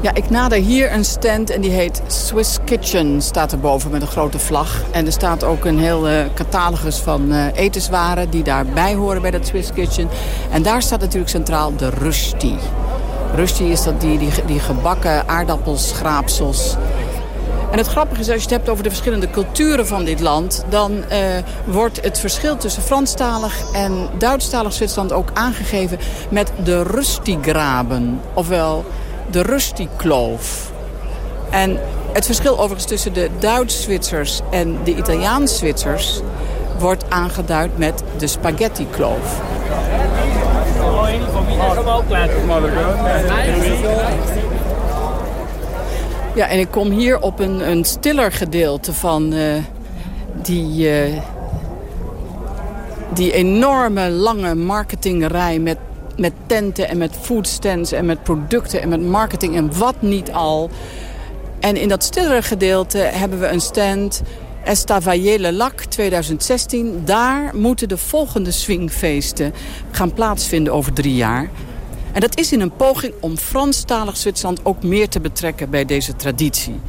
[SPEAKER 27] Ja, ik nader hier een stand en die heet Swiss Kitchen. Staat erboven met een grote vlag. En er staat ook een heel uh, catalogus van uh, etenswaren die daarbij horen bij dat Swiss Kitchen. En daar staat natuurlijk centraal de Rusty. Rusty is dat die, die, gebakken aardappels, schraapsels. En het grappige is, als je het hebt over de verschillende culturen van dit land... dan uh, wordt het verschil tussen Franstalig en Duitsstalig Zwitserland ook aangegeven... met de Rustigraben, ofwel de Rusti-kloof. En het verschil overigens tussen de Duits-Zwitsers en de Italiaans-Zwitsers... wordt aangeduid met de spaghetti-kloof. Ja, en ik kom hier op een, een stiller gedeelte van uh, die, uh, die enorme lange marketingrij met met tenten en met foodstands en met producten en met marketing en wat niet al. En in dat stillere gedeelte hebben we een stand Estavayer Lac 2016. Daar moeten de volgende swingfeesten gaan plaatsvinden over drie jaar. En dat is in een poging om Franstalig Zwitserland ook meer te betrekken bij deze traditie.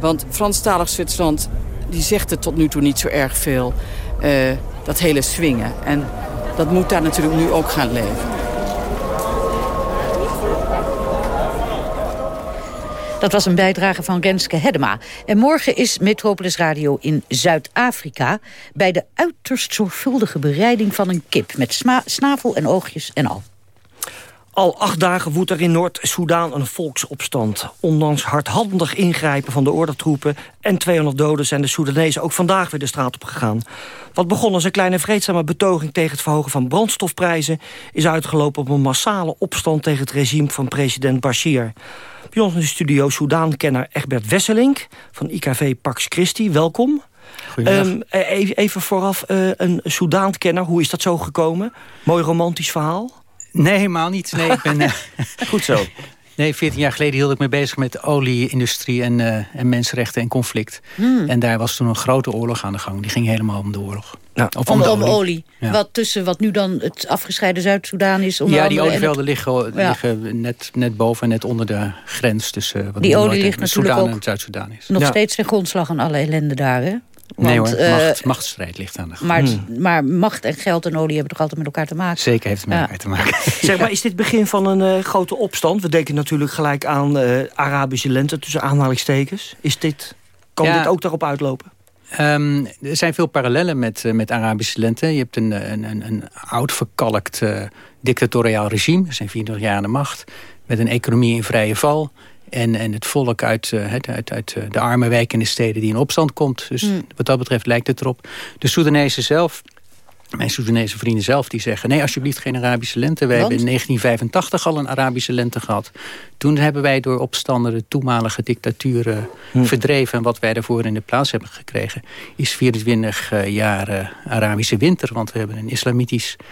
[SPEAKER 27] Want Franstalig Zwitserland die zegt het tot nu toe niet zo erg veel. Uh, dat hele swingen. En dat moet daar natuurlijk nu ook gaan leven.
[SPEAKER 21] Dat was een bijdrage van Renske Hedema. En morgen is Metropolis Radio in Zuid-Afrika... bij de uiterst zorgvuldige bereiding van een kip... met snavel en oogjes en al.
[SPEAKER 20] Al acht dagen woedt er in Noord-Soedan een volksopstand. Ondanks hardhandig ingrijpen van de ordentroepen en 200 doden... zijn de Soedanezen ook vandaag weer de straat op gegaan. Wat begon als een kleine vreedzame betoging tegen het verhogen van brandstofprijzen... is uitgelopen op een massale opstand tegen het regime van president Bashir. Bij ons in de studio Soedan-kenner Egbert Wesselink van IKV Pax Christi. Welkom. Um, even vooraf, uh, een Soedan-kenner, hoe is dat zo gekomen? Mooi romantisch verhaal?
[SPEAKER 29] Nee, helemaal niet. Nee, ik ben, uh,
[SPEAKER 20] Goed zo.
[SPEAKER 29] Nee, 14 jaar geleden hield ik me bezig met de olieindustrie en, uh, en mensenrechten en conflict. Hmm. En daar was toen een grote oorlog aan de gang. Die ging helemaal om de oorlog.
[SPEAKER 21] Ja, of om, om, olie. Wat tussen wat nu dan het afgescheiden Zuid-Soedan is.
[SPEAKER 29] Ja, die olievelden liggen, liggen net, net boven en net onder de grens tussen wat
[SPEAKER 21] die olie ligt natuurlijk
[SPEAKER 29] Soedan
[SPEAKER 21] ook
[SPEAKER 29] en Zuid-Soedan is.
[SPEAKER 21] Nog steeds de grondslag aan alle ellende daar, hè?
[SPEAKER 29] Nee hoor, uh, macht, machtsstrijd ligt aan de
[SPEAKER 21] grond. Maar, hmm. maar, macht en geld en olie hebben toch altijd met elkaar te maken?
[SPEAKER 29] Zeker heeft het met elkaar te maken.
[SPEAKER 20] zeg maar, is dit het begin van een uh, grote opstand? We denken natuurlijk gelijk aan uh, Arabische lente tussen aanhalingstekens. Is dit, kan dit ook daarop uitlopen?
[SPEAKER 29] Um, er zijn veel parallellen met, met Arabische lente. Je hebt een, een, een, een oud verkalkt dictatoriaal regime. Ze zijn 24 jaar aan de macht. Met een economie in vrije val. En, en het volk uit, uh, uit, uit uh, de arme wijken in de steden die in opstand komt. Dus mm. wat dat betreft lijkt het erop. De Soedanezen zelf, mijn Soedanese vrienden zelf, die zeggen... nee, alsjeblieft geen Arabische lente. Wij hebben in 1985 al een Arabische lente gehad. Toen hebben wij door opstanden de toenmalige dictaturen mm. verdreven. En wat wij daarvoor in de plaats hebben gekregen... is 24 uh, jaar Arabische winter. Want we hebben een islamitisch eh,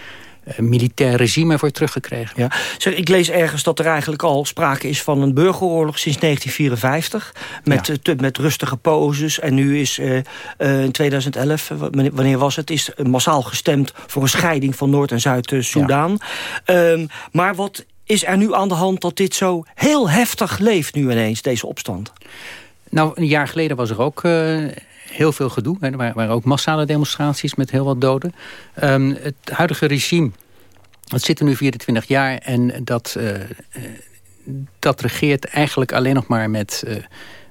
[SPEAKER 29] militair regime voor teruggekregen.
[SPEAKER 20] Ja. Zeg, ik lees ergens dat er eigenlijk al sprake is van een burgeroorlog sinds 1954. Met, ja. Eh, met rustige poses. En nu is uh, in 2011, wanneer was het, is massaal gestemd voor een scheiding van Noord- en Zuid-Soedan. Ja. Um, maar wat is er nu aan de hand dat dit zo heel heftig leeft nu ineens, deze opstand?
[SPEAKER 29] Nou, een jaar geleden was er ook... Uh, heel veel gedoe. Er waren ook massale demonstraties met heel wat doden. Um, het huidige regime, dat zit er nu 24 jaar... en dat, uh, dat regeert eigenlijk alleen nog maar met, uh,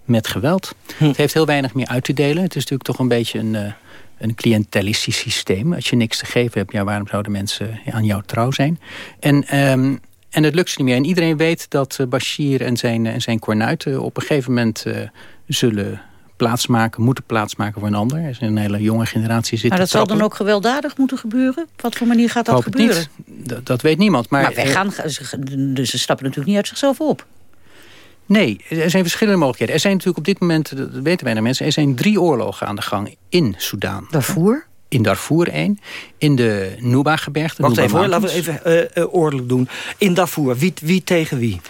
[SPEAKER 29] met geweld. Hm. Het heeft heel weinig meer uit te delen. Het is natuurlijk toch een beetje een, uh, een cliëntelistisch systeem. Als je niks te geven hebt, ja, waarom zouden mensen aan jou trouw zijn? En... Um, en het lukt ze niet meer. En iedereen weet dat Bashir en zijn, en zijn kornuiten op een gegeven moment uh, zullen plaatsmaken, moeten plaatsmaken voor een ander. Er is een hele jonge generatie zitten.
[SPEAKER 21] Maar dat zal dan ook gewelddadig moeten gebeuren? Op wat voor manier gaat dat gebeuren?
[SPEAKER 29] Dat, dat, weet niemand. Maar,
[SPEAKER 21] maar wij gaan, dus ze stappen natuurlijk niet uit zichzelf op.
[SPEAKER 29] Nee, er zijn verschillende mogelijkheden. Er zijn natuurlijk op dit moment, dat weten wij mensen... er zijn drie oorlogen aan de gang in Soedan.
[SPEAKER 21] Darfur?
[SPEAKER 29] In Darfur één. In de Nuba-gebergte.
[SPEAKER 20] Wacht even hoor, laten we even uh, uh, oorlog doen. In Darfur, wie, wie tegen wie?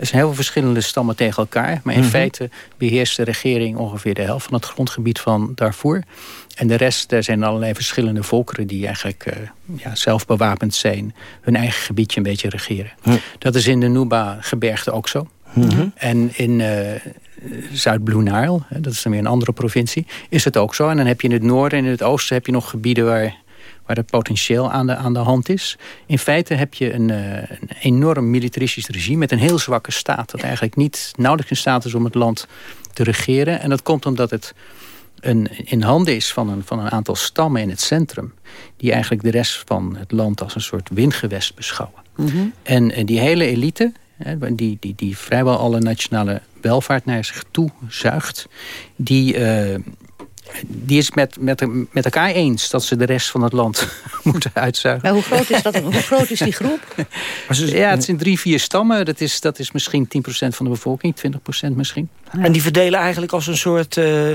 [SPEAKER 29] Er zijn heel veel verschillende stammen tegen elkaar. Maar in mhm. feite beheerst de regering ongeveer de helft van het grondgebied van Darfur. En de rest, er zijn allerlei verschillende volkeren die eigenlijk uh, ja, zelf bewapend zijn. Hun eigen gebiedje een beetje regeren. Dat is in de Nuba-gebergte ook zo. Mhm. En in uh, Zuid-Blue Nile, dat is dan weer een andere provincie, is het ook zo. En dan heb je in het noorden en in het oosten heb je nog gebieden waar waar het potentieel aan de, aan de hand is. In feite heb je een, uh, een enorm militaristisch regime met een heel zwakke staat. Dat eigenlijk niet nauwelijks in staat is om het land te regeren. En dat komt omdat het een, in handen is van een, van een aantal stammen in het centrum. Die eigenlijk de rest van het land als een soort windgewest beschouwen. Mhm. en, en die hele elite, die, die, die vrijwel alle nationale welvaart naar zich toe zuigt... die, uh, die is met, met, met elkaar eens dat ze de rest van het land moeten uitzuigen.
[SPEAKER 21] Maar hoe groot is, dat, hoe groot is die groep?
[SPEAKER 29] ja, het zijn drie, vier stammen. Dat is, dat is misschien 10% van de bevolking, 20% misschien.
[SPEAKER 20] En die verdelen eigenlijk als een soort uh,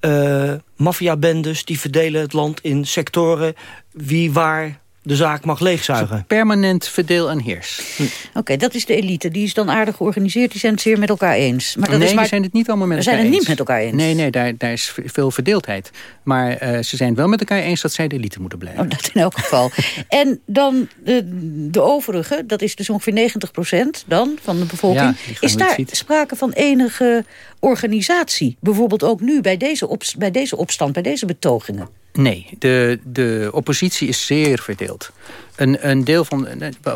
[SPEAKER 20] uh, maffiabendes. Die verdelen het land in sectoren wie waar de zaak mag leegzuigen.
[SPEAKER 29] Permanent verdeel en heers.
[SPEAKER 21] Oké, dat is de elite. Die is dan aardig georganiseerd. Die zijn het zeer met elkaar eens. Maar dat
[SPEAKER 29] nee,
[SPEAKER 21] is maar...
[SPEAKER 29] die zijn het niet allemaal met elkaar
[SPEAKER 21] zijn het
[SPEAKER 29] eens.
[SPEAKER 21] niet met elkaar eens.
[SPEAKER 29] Nee, nee, daar, daar is veel verdeeldheid. Maar eh, ze zijn het wel met elkaar eens dat zij de elite moeten blijven.
[SPEAKER 21] Oh, dat in elk geval. en dan de, de overige, dat is dus ongeveer 90% dan van de bevolking.
[SPEAKER 29] Ja,
[SPEAKER 21] is daar sprake van enige organisatie? Bijvoorbeeld ook nu bij deze, op, bij deze opstand, bij deze betogingen?
[SPEAKER 29] Nee, de, de oppositie is zeer verdeeld. Een, een deel van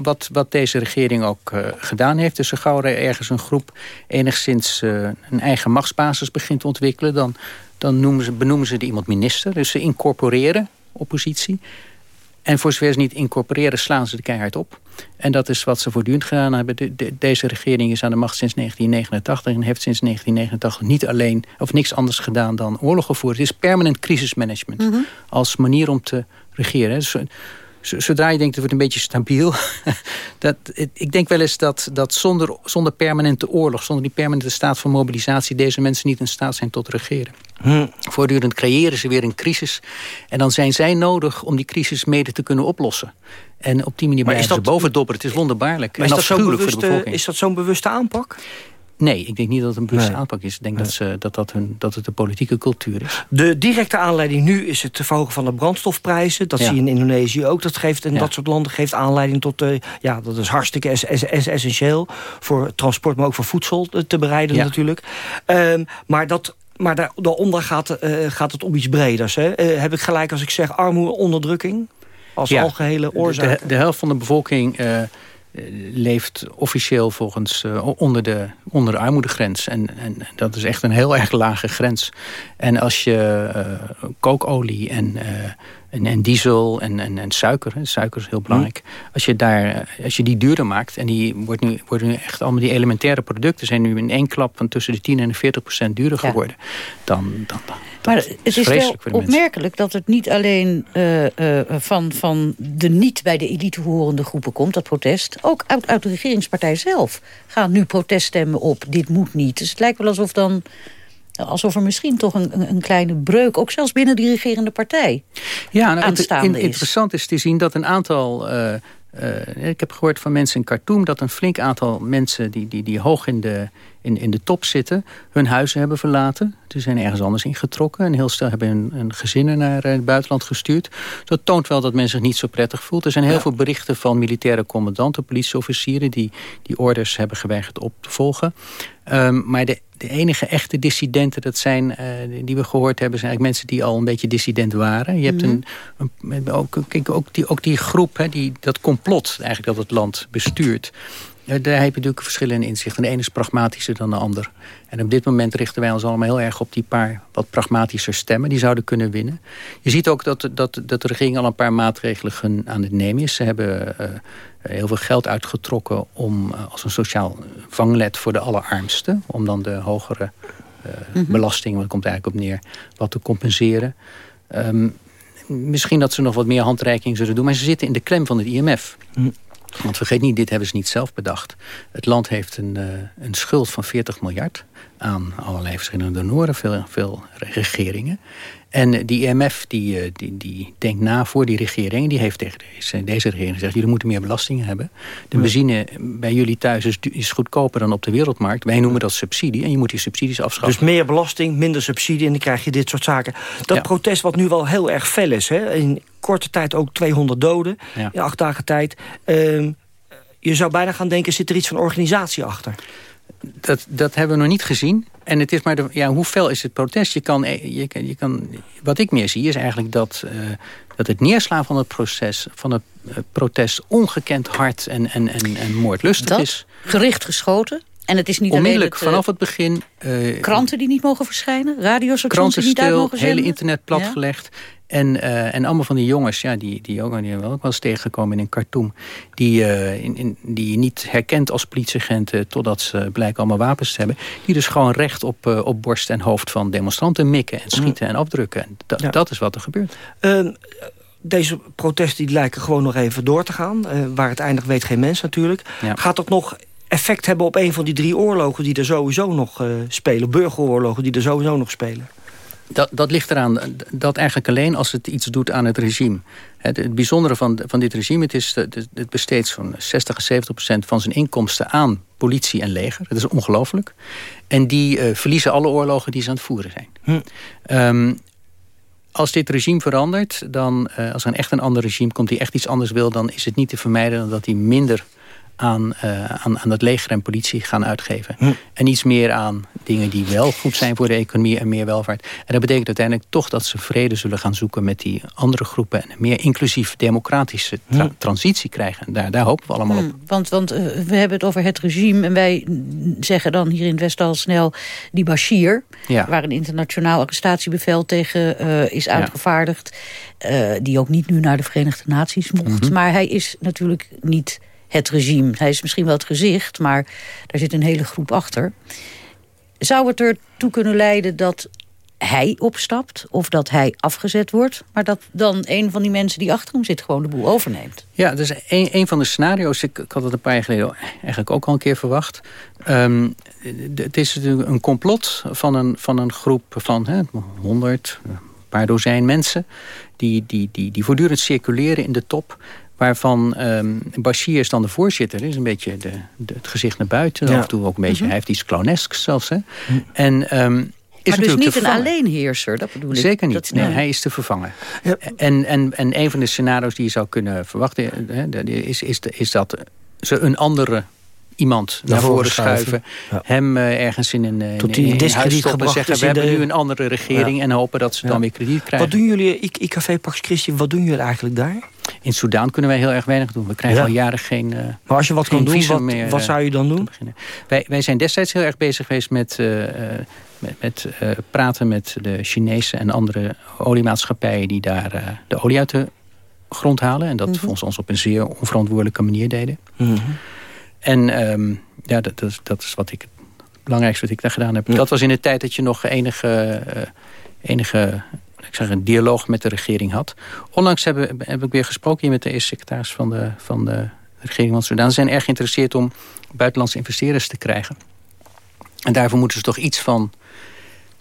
[SPEAKER 29] wat, wat deze regering ook eh, gedaan heeft... is zo gauw er ergens een groep enigszins eh, een eigen machtsbasis begint te ontwikkelen... dan, dan noemen ze, benoemen ze die iemand minister. Dus ze incorporeren oppositie. En voor zover ze niet incorporeren, slaan ze de keihard op. En dat is wat ze voortdurend gedaan hebben. De, de- deze regering is aan de macht sinds 1989... en heeft sinds 1989 niet alleen of niks anders gedaan dan oorlog gevoerd. Het is permanent crisismanagement als manier om te regeren. Dus, eh, zodra je denkt, het wordt een beetje stabiel... dat, ik denk wel eens dat, dat zonder, zonder permanente oorlog... zonder die permanente staat van mobilisatie... deze mensen niet in staat zijn tot regeren.
[SPEAKER 20] Hm.
[SPEAKER 29] Voortdurend creëren ze weer een crisis. En dan zijn zij nodig om die crisis mede te kunnen oplossen. En op die manier
[SPEAKER 20] Maar is
[SPEAKER 29] ze
[SPEAKER 20] dat-
[SPEAKER 29] boven dobberen. Het is wonderbaarlijk.
[SPEAKER 20] Maar is
[SPEAKER 29] en
[SPEAKER 20] dat zo'n
[SPEAKER 29] afschuwelijk voor de
[SPEAKER 20] bewuste,
[SPEAKER 29] bevolking.
[SPEAKER 20] is dat zo'n bewuste aanpak?
[SPEAKER 29] Nee, ik denk niet dat het een bewuste
[SPEAKER 20] Nee.
[SPEAKER 29] aanpak is. Ik denk dat, ze, dat, dat, hun, dat het de politieke cultuur is.
[SPEAKER 20] De directe aanleiding nu is het verhogen van de brandstofprijzen. Dat
[SPEAKER 29] Ja.
[SPEAKER 20] zie je in Indonesië ook. Dat geeft in
[SPEAKER 29] Ja.
[SPEAKER 20] dat soort landen geeft aanleiding tot... eh, ja, dat is hartstikke es- es- es- essentieel voor transport... maar ook voor voedsel te- bereiden
[SPEAKER 29] Ja.
[SPEAKER 20] natuurlijk. Ehm, maar dat... Maar daar, daaronder gaat, eh, gaat het om iets breders. Hè? Eh, heb ik gelijk als ik zeg armoede, onderdrukking? Als
[SPEAKER 29] Ja.
[SPEAKER 20] algehele oorzaak?
[SPEAKER 29] De, de helft van de bevolking eh, eh, leeft officieel volgens eh, onder, de, onder de armoedegrens. En, en dat is echt een heel erg lage grens. En als je eh, kookolie en, en, en diesel en, en, en suiker, hè, suiker is heel belangrijk. Als, je daar, eh, als je die duurder maakt, en die wordt nu, worden nu echt allemaal die elementaire producten... zijn nu in één klap van tussen de 10 en de 40 procent duurder
[SPEAKER 21] Ja.
[SPEAKER 29] geworden. Dan, dan, dan,
[SPEAKER 21] Maar het is wel
[SPEAKER 29] mensen.
[SPEAKER 21] opmerkelijk dat het niet alleen eh, eh, van, van de niet bij de elite horende groepen komt, dat protest. Ook uit, uit de regeringspartij zelf gaan nu proteststemmen op. Dit moet niet. Dus het lijkt wel alsof dan alsof er misschien toch een, een, kleine breuk, ook zelfs binnen die regerende partij,
[SPEAKER 29] Ja, nou, het,
[SPEAKER 21] aanstaande
[SPEAKER 29] in-
[SPEAKER 21] is.
[SPEAKER 29] interessant is te zien dat een aantal... eh, eh, ik heb gehoord van mensen in Khartoum... dat een flink aantal mensen die, die, die hoog in de, in, in de top zitten... hun huizen hebben verlaten. Ze zijn ergens anders ingetrokken. En heel stel hebben hun, hun gezinnen naar eh, het buitenland gestuurd. Dat toont wel dat men zich niet zo prettig voelt. Er zijn heel veel berichten van militaire commandanten... politieofficieren die, die orders hebben geweigerd op te volgen. Ehm, maar de, de enige echte dissidenten dat zijn, eh, die we gehoord hebben... zijn eigenlijk mensen die al een beetje dissident waren. Je hebt een, een, ook, kijk, ook, die, ook die groep, hè, die, dat complot eigenlijk dat het land bestuurt... eh, Daar heb je natuurlijk verschillende inzichten. De ene is pragmatischer dan de ander. En op dit moment richten wij ons allemaal heel erg op die paar wat pragmatischer stemmen. Die zouden kunnen winnen. Je ziet ook dat, dat, dat de regering al een paar maatregelen aan het nemen is. Ze hebben eh, heel veel geld uitgetrokken om eh, als een sociaal vanglet voor de allerarmsten. Om dan de hogere eh,
[SPEAKER 21] Mhm.
[SPEAKER 29] belasting, want komt eigenlijk op neer, wat te compenseren. Ehm, misschien dat ze nog wat meer handreiking zullen doen. Maar ze zitten in de klem van het IMF. Want vergeet niet, dit hebben ze niet zelf bedacht. Het land heeft een, eh, een schuld van 40 miljard aan allerlei verschillende donoren, veel, veel regeringen. En die IMF die, eh, die, die denkt na voor die regering. Die heeft tegen deze, deze regering gezegd... jullie moeten meer belastingen hebben. De benzine bij jullie thuis is, is goedkoper dan op de wereldmarkt. Wij noemen dat subsidie. En je moet die subsidies afschaffen.
[SPEAKER 20] Dus meer belasting, minder subsidie en dan krijg je dit soort zaken. Dat
[SPEAKER 29] Ja.
[SPEAKER 20] protest wat nu wel heel erg fel is. Hè? In korte tijd ook 200 doden.
[SPEAKER 29] Ja.
[SPEAKER 20] In acht dagen tijd. Ehm, je zou bijna gaan denken, zit er iets van organisatie achter?
[SPEAKER 29] Dat, dat hebben we nog niet gezien. En het is maar de, ja, hoe fel is het protest? Je kan, eh, je, kan- je kan, wat ik meer zie is eigenlijk dat, eh, dat het neerslaan van het, proces, van het eh, protest ongekend hard en, en, en, en moordlustig
[SPEAKER 21] Dat,
[SPEAKER 29] is.
[SPEAKER 21] gericht geschoten. En het is niet alleen
[SPEAKER 29] Onmiddellijk,
[SPEAKER 21] het,
[SPEAKER 29] vanaf het begin. eh,
[SPEAKER 21] kranten die niet mogen verschijnen, radiostations
[SPEAKER 29] kranten
[SPEAKER 21] die niet uit
[SPEAKER 29] hele internet platgelegd. En, eh, en allemaal van die jongens, ja, die, die, ook, die hebben we ook wel eens tegengekomen in Khartoum. Die, eh, in, in, die je niet herkent als politieagenten totdat ze blijken allemaal wapens te hebben. Die dus gewoon recht op, eh, op borst en hoofd van demonstranten mikken en schieten en afdrukken. En
[SPEAKER 20] Ja.
[SPEAKER 29] dat is wat er gebeurt.
[SPEAKER 20] Ehm, deze protesten die lijken gewoon nog even door te gaan. Eh, waar het eindigt weet geen mens natuurlijk.
[SPEAKER 29] Ja.
[SPEAKER 20] Gaat dat nog effect hebben op een van die drie oorlogen... die er sowieso nog eh, spelen? Burgeroorlogen die er sowieso nog spelen?
[SPEAKER 29] Dat, dat ligt eraan dat eigenlijk alleen als het iets doet aan het regime. Het, het bijzondere van, van dit regime het is het, het besteedt zo'n 60 à 70 procent van zijn inkomsten aan politie en leger. Dat is ongelooflijk. En die uh, verliezen alle oorlogen die ze aan het voeren zijn. Hm. Um, als dit regime verandert, dan, uh, als er echt een ander regime komt die echt iets anders wil, dan is het niet te vermijden dat hij minder aan, uh, aan, aan het leger en politie gaan uitgeven. Hm. En iets meer aan dingen die wel goed zijn voor de economie en meer welvaart. En dat betekent uiteindelijk toch dat ze vrede zullen gaan zoeken met die andere groepen. En een meer inclusief democratische tra hm. transitie krijgen. Daar, daar hopen we allemaal hm. op.
[SPEAKER 21] Want, want uh, we hebben het over het regime. En wij zeggen dan hier in het Westen al snel die Bashir. Ja. Waar een internationaal arrestatiebevel tegen uh, is uitgevaardigd. Ja. die ook niet nu naar de Verenigde Naties mocht. Mm -hmm. Maar hij is natuurlijk niet het regime. Hij is misschien wel het gezicht, maar daar zit een hele groep achter. Zou het ertoe kunnen leiden dat hij opstapt of dat hij afgezet wordt... maar dat dan een van die mensen die achter hem zit gewoon de boel overneemt?
[SPEAKER 29] Ja, dat is een, een van de scenario's. Ik, had het een paar jaar geleden eigenlijk ook al een keer verwacht. Um, het is een complot van een, van een groep van hè, 100, een paar dozijn mensen... Die, die, die, die voortdurend circuleren in de top waarvan um, Bashir is dan de voorzitter. is een beetje de, de, het gezicht naar buiten. Ja. Af en toe ook een beetje, mm -hmm. hij heeft iets clownesks zelfs. Hè. Mm. En, um, is
[SPEAKER 21] maar dus niet een alleenheerser, dat bedoel ik.
[SPEAKER 29] Zeker niet, dat, nee, nee, hij is te vervangen. Ja. En, en, en een van de scenario's die je zou kunnen verwachten... Hè, is, is, is dat ze een andere iemand naar, voren schuiven. Ja. Hem uh, ergens in een,
[SPEAKER 20] Tot in, in
[SPEAKER 29] huis stoppen zeggen... we hebben de... nu een andere regering ja. en hopen dat ze ja. dan weer krediet krijgen.
[SPEAKER 20] Wat doen jullie, IKV Pax Christi, wat doen jullie eigenlijk daar?
[SPEAKER 29] In Soudaan kunnen wij heel erg weinig doen. We krijgen al jaren geen uh,
[SPEAKER 20] Maar als je wat kan doen, wat, meer, wat zou je dan doen?
[SPEAKER 29] Wij, wij zijn destijds heel erg bezig geweest met... met, met praten met de Chinese en andere oliemaatschappijen... die daar de olie uit de grond halen. En dat mm -hmm. volgens ons op een zeer onverantwoordelijke manier deden. Mm -hmm. En um, ja, dat, dat, is, dat is wat ik, het belangrijkste wat ik daar gedaan heb. Ja. Dat was in de tijd dat je nog enige, uh, enige ik zeg, een dialoog met de regering had. Onlangs heb, heb ik weer gesproken hier met de eerste secretaris van de, van de regering van Sudan. Ze zijn erg geïnteresseerd om buitenlandse investeerders te krijgen. En daarvoor moeten ze toch iets van...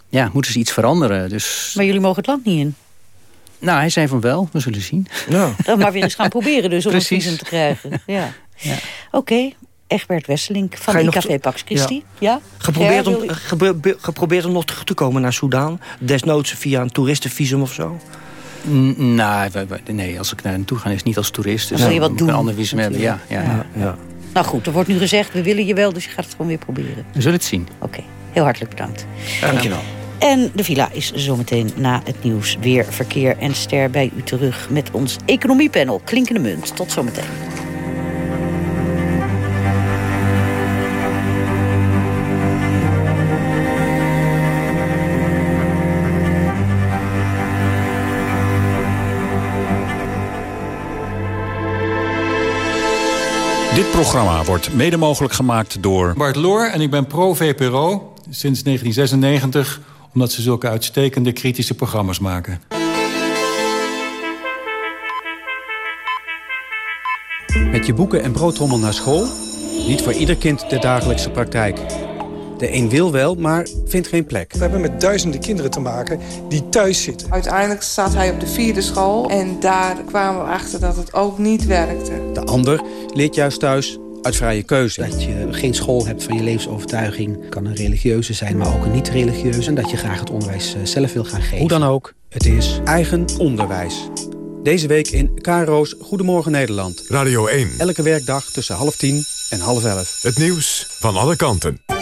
[SPEAKER 29] Ja, moeten ze iets veranderen. Dus...
[SPEAKER 21] Maar jullie mogen het land niet in?
[SPEAKER 29] Nou, hij zei van wel, we zullen zien.
[SPEAKER 21] Ja. Dan maar weer eens gaan proberen dus om Precies. een visum te krijgen. Ja. ja. Oké, okay. Egbert Wesseling van IKV Pax Christi. Ja. ja?
[SPEAKER 20] Geprobeerd, om, ge geprobeerd om nog terug te komen naar Soudaan? Desnoods via een toeristenvisum of zo?
[SPEAKER 29] N nou, nee, als ik naar naartoe ga is het niet als toerist. Dus
[SPEAKER 21] wil je wat doen?
[SPEAKER 29] Een ander visum hebben, ja, ja, ja. ja,
[SPEAKER 21] Nou goed, er wordt nu gezegd, we willen je wel, dus je gaat het gewoon weer proberen.
[SPEAKER 29] We zullen het zien.
[SPEAKER 21] Oké, okay. heel hartelijk bedankt.
[SPEAKER 20] Dankjewel.
[SPEAKER 21] En de villa is zometeen na het nieuws weer verkeer en ster bij u terug... met ons economiepanel Klinkende Munt. Tot zometeen.
[SPEAKER 26] Dit programma wordt mede mogelijk gemaakt door...
[SPEAKER 30] Bart Loor en ik ben pro-VPRO sinds 1996... omdat ze zulke uitstekende kritische programma's maken.
[SPEAKER 31] Met je boeken en broodtrommel naar school? Niet voor ieder kind de dagelijkse praktijk. De een wil wel, maar vindt geen plek.
[SPEAKER 32] We hebben met duizenden kinderen te maken die thuis zitten.
[SPEAKER 33] Uiteindelijk zat hij op de vierde school en daar kwamen we achter dat het ook niet werkte.
[SPEAKER 31] De ander leert juist thuis uit vrije keuze.
[SPEAKER 34] Dat je geen school hebt van je levensovertuiging kan een religieuze zijn, maar ook een niet-religieuze. En dat je graag het onderwijs zelf wil gaan geven.
[SPEAKER 31] Hoe dan ook, het is eigen onderwijs. Deze week in KRO's Goedemorgen Nederland.
[SPEAKER 1] Radio 1.
[SPEAKER 31] Elke werkdag tussen half tien en half elf.
[SPEAKER 1] Het nieuws van alle kanten.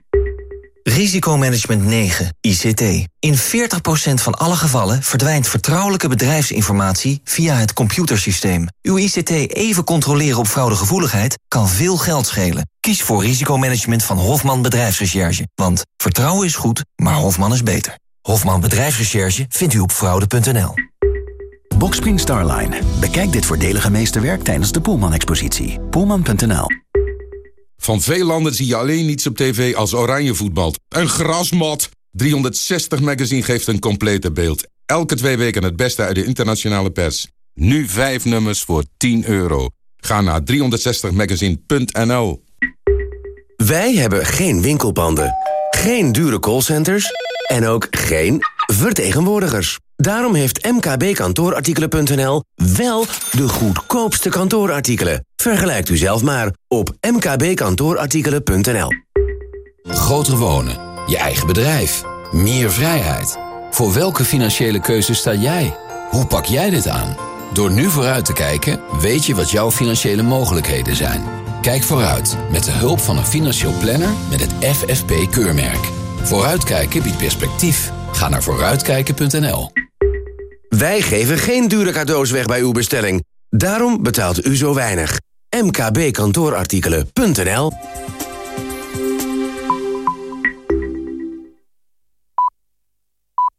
[SPEAKER 35] Risicomanagement 9, ICT. In 40% van alle gevallen verdwijnt vertrouwelijke bedrijfsinformatie via het computersysteem. Uw ICT even controleren op fraudegevoeligheid kan veel geld schelen. Kies voor risicomanagement van Hofman Bedrijfsrecherche. Want vertrouwen is goed, maar Hofman is beter. Hofman Bedrijfsrecherche vindt u op fraude.nl.
[SPEAKER 36] Boxspring Starline. Bekijk dit voordelige meesterwerk tijdens de Poelman-expositie. Poelman.nl
[SPEAKER 1] Van veel landen zie je alleen niets op tv als oranje voetbalt. Een grasmat! 360 Magazine geeft een complete beeld. Elke twee weken het beste uit de internationale pers. Nu vijf nummers voor 10 euro. Ga naar 360magazine.nl
[SPEAKER 37] Wij hebben geen winkelpanden, geen dure callcenters en ook geen vertegenwoordigers. Daarom heeft mkbkantoorartikelen.nl wel de goedkoopste kantoorartikelen. Vergelijkt u zelf maar op mkbkantoorartikelen.nl.
[SPEAKER 38] Groter wonen, je eigen bedrijf, meer vrijheid. Voor welke financiële keuze sta jij? Hoe pak jij dit aan? Door nu vooruit te kijken, weet je wat jouw financiële mogelijkheden zijn. Kijk vooruit met de hulp van een financieel planner met het FFP-keurmerk. Vooruitkijken biedt perspectief. Ga naar vooruitkijken.nl.
[SPEAKER 37] Wij geven geen dure cadeaus weg bij uw bestelling. Daarom betaalt u zo weinig. mkbkantoorartikelen.nl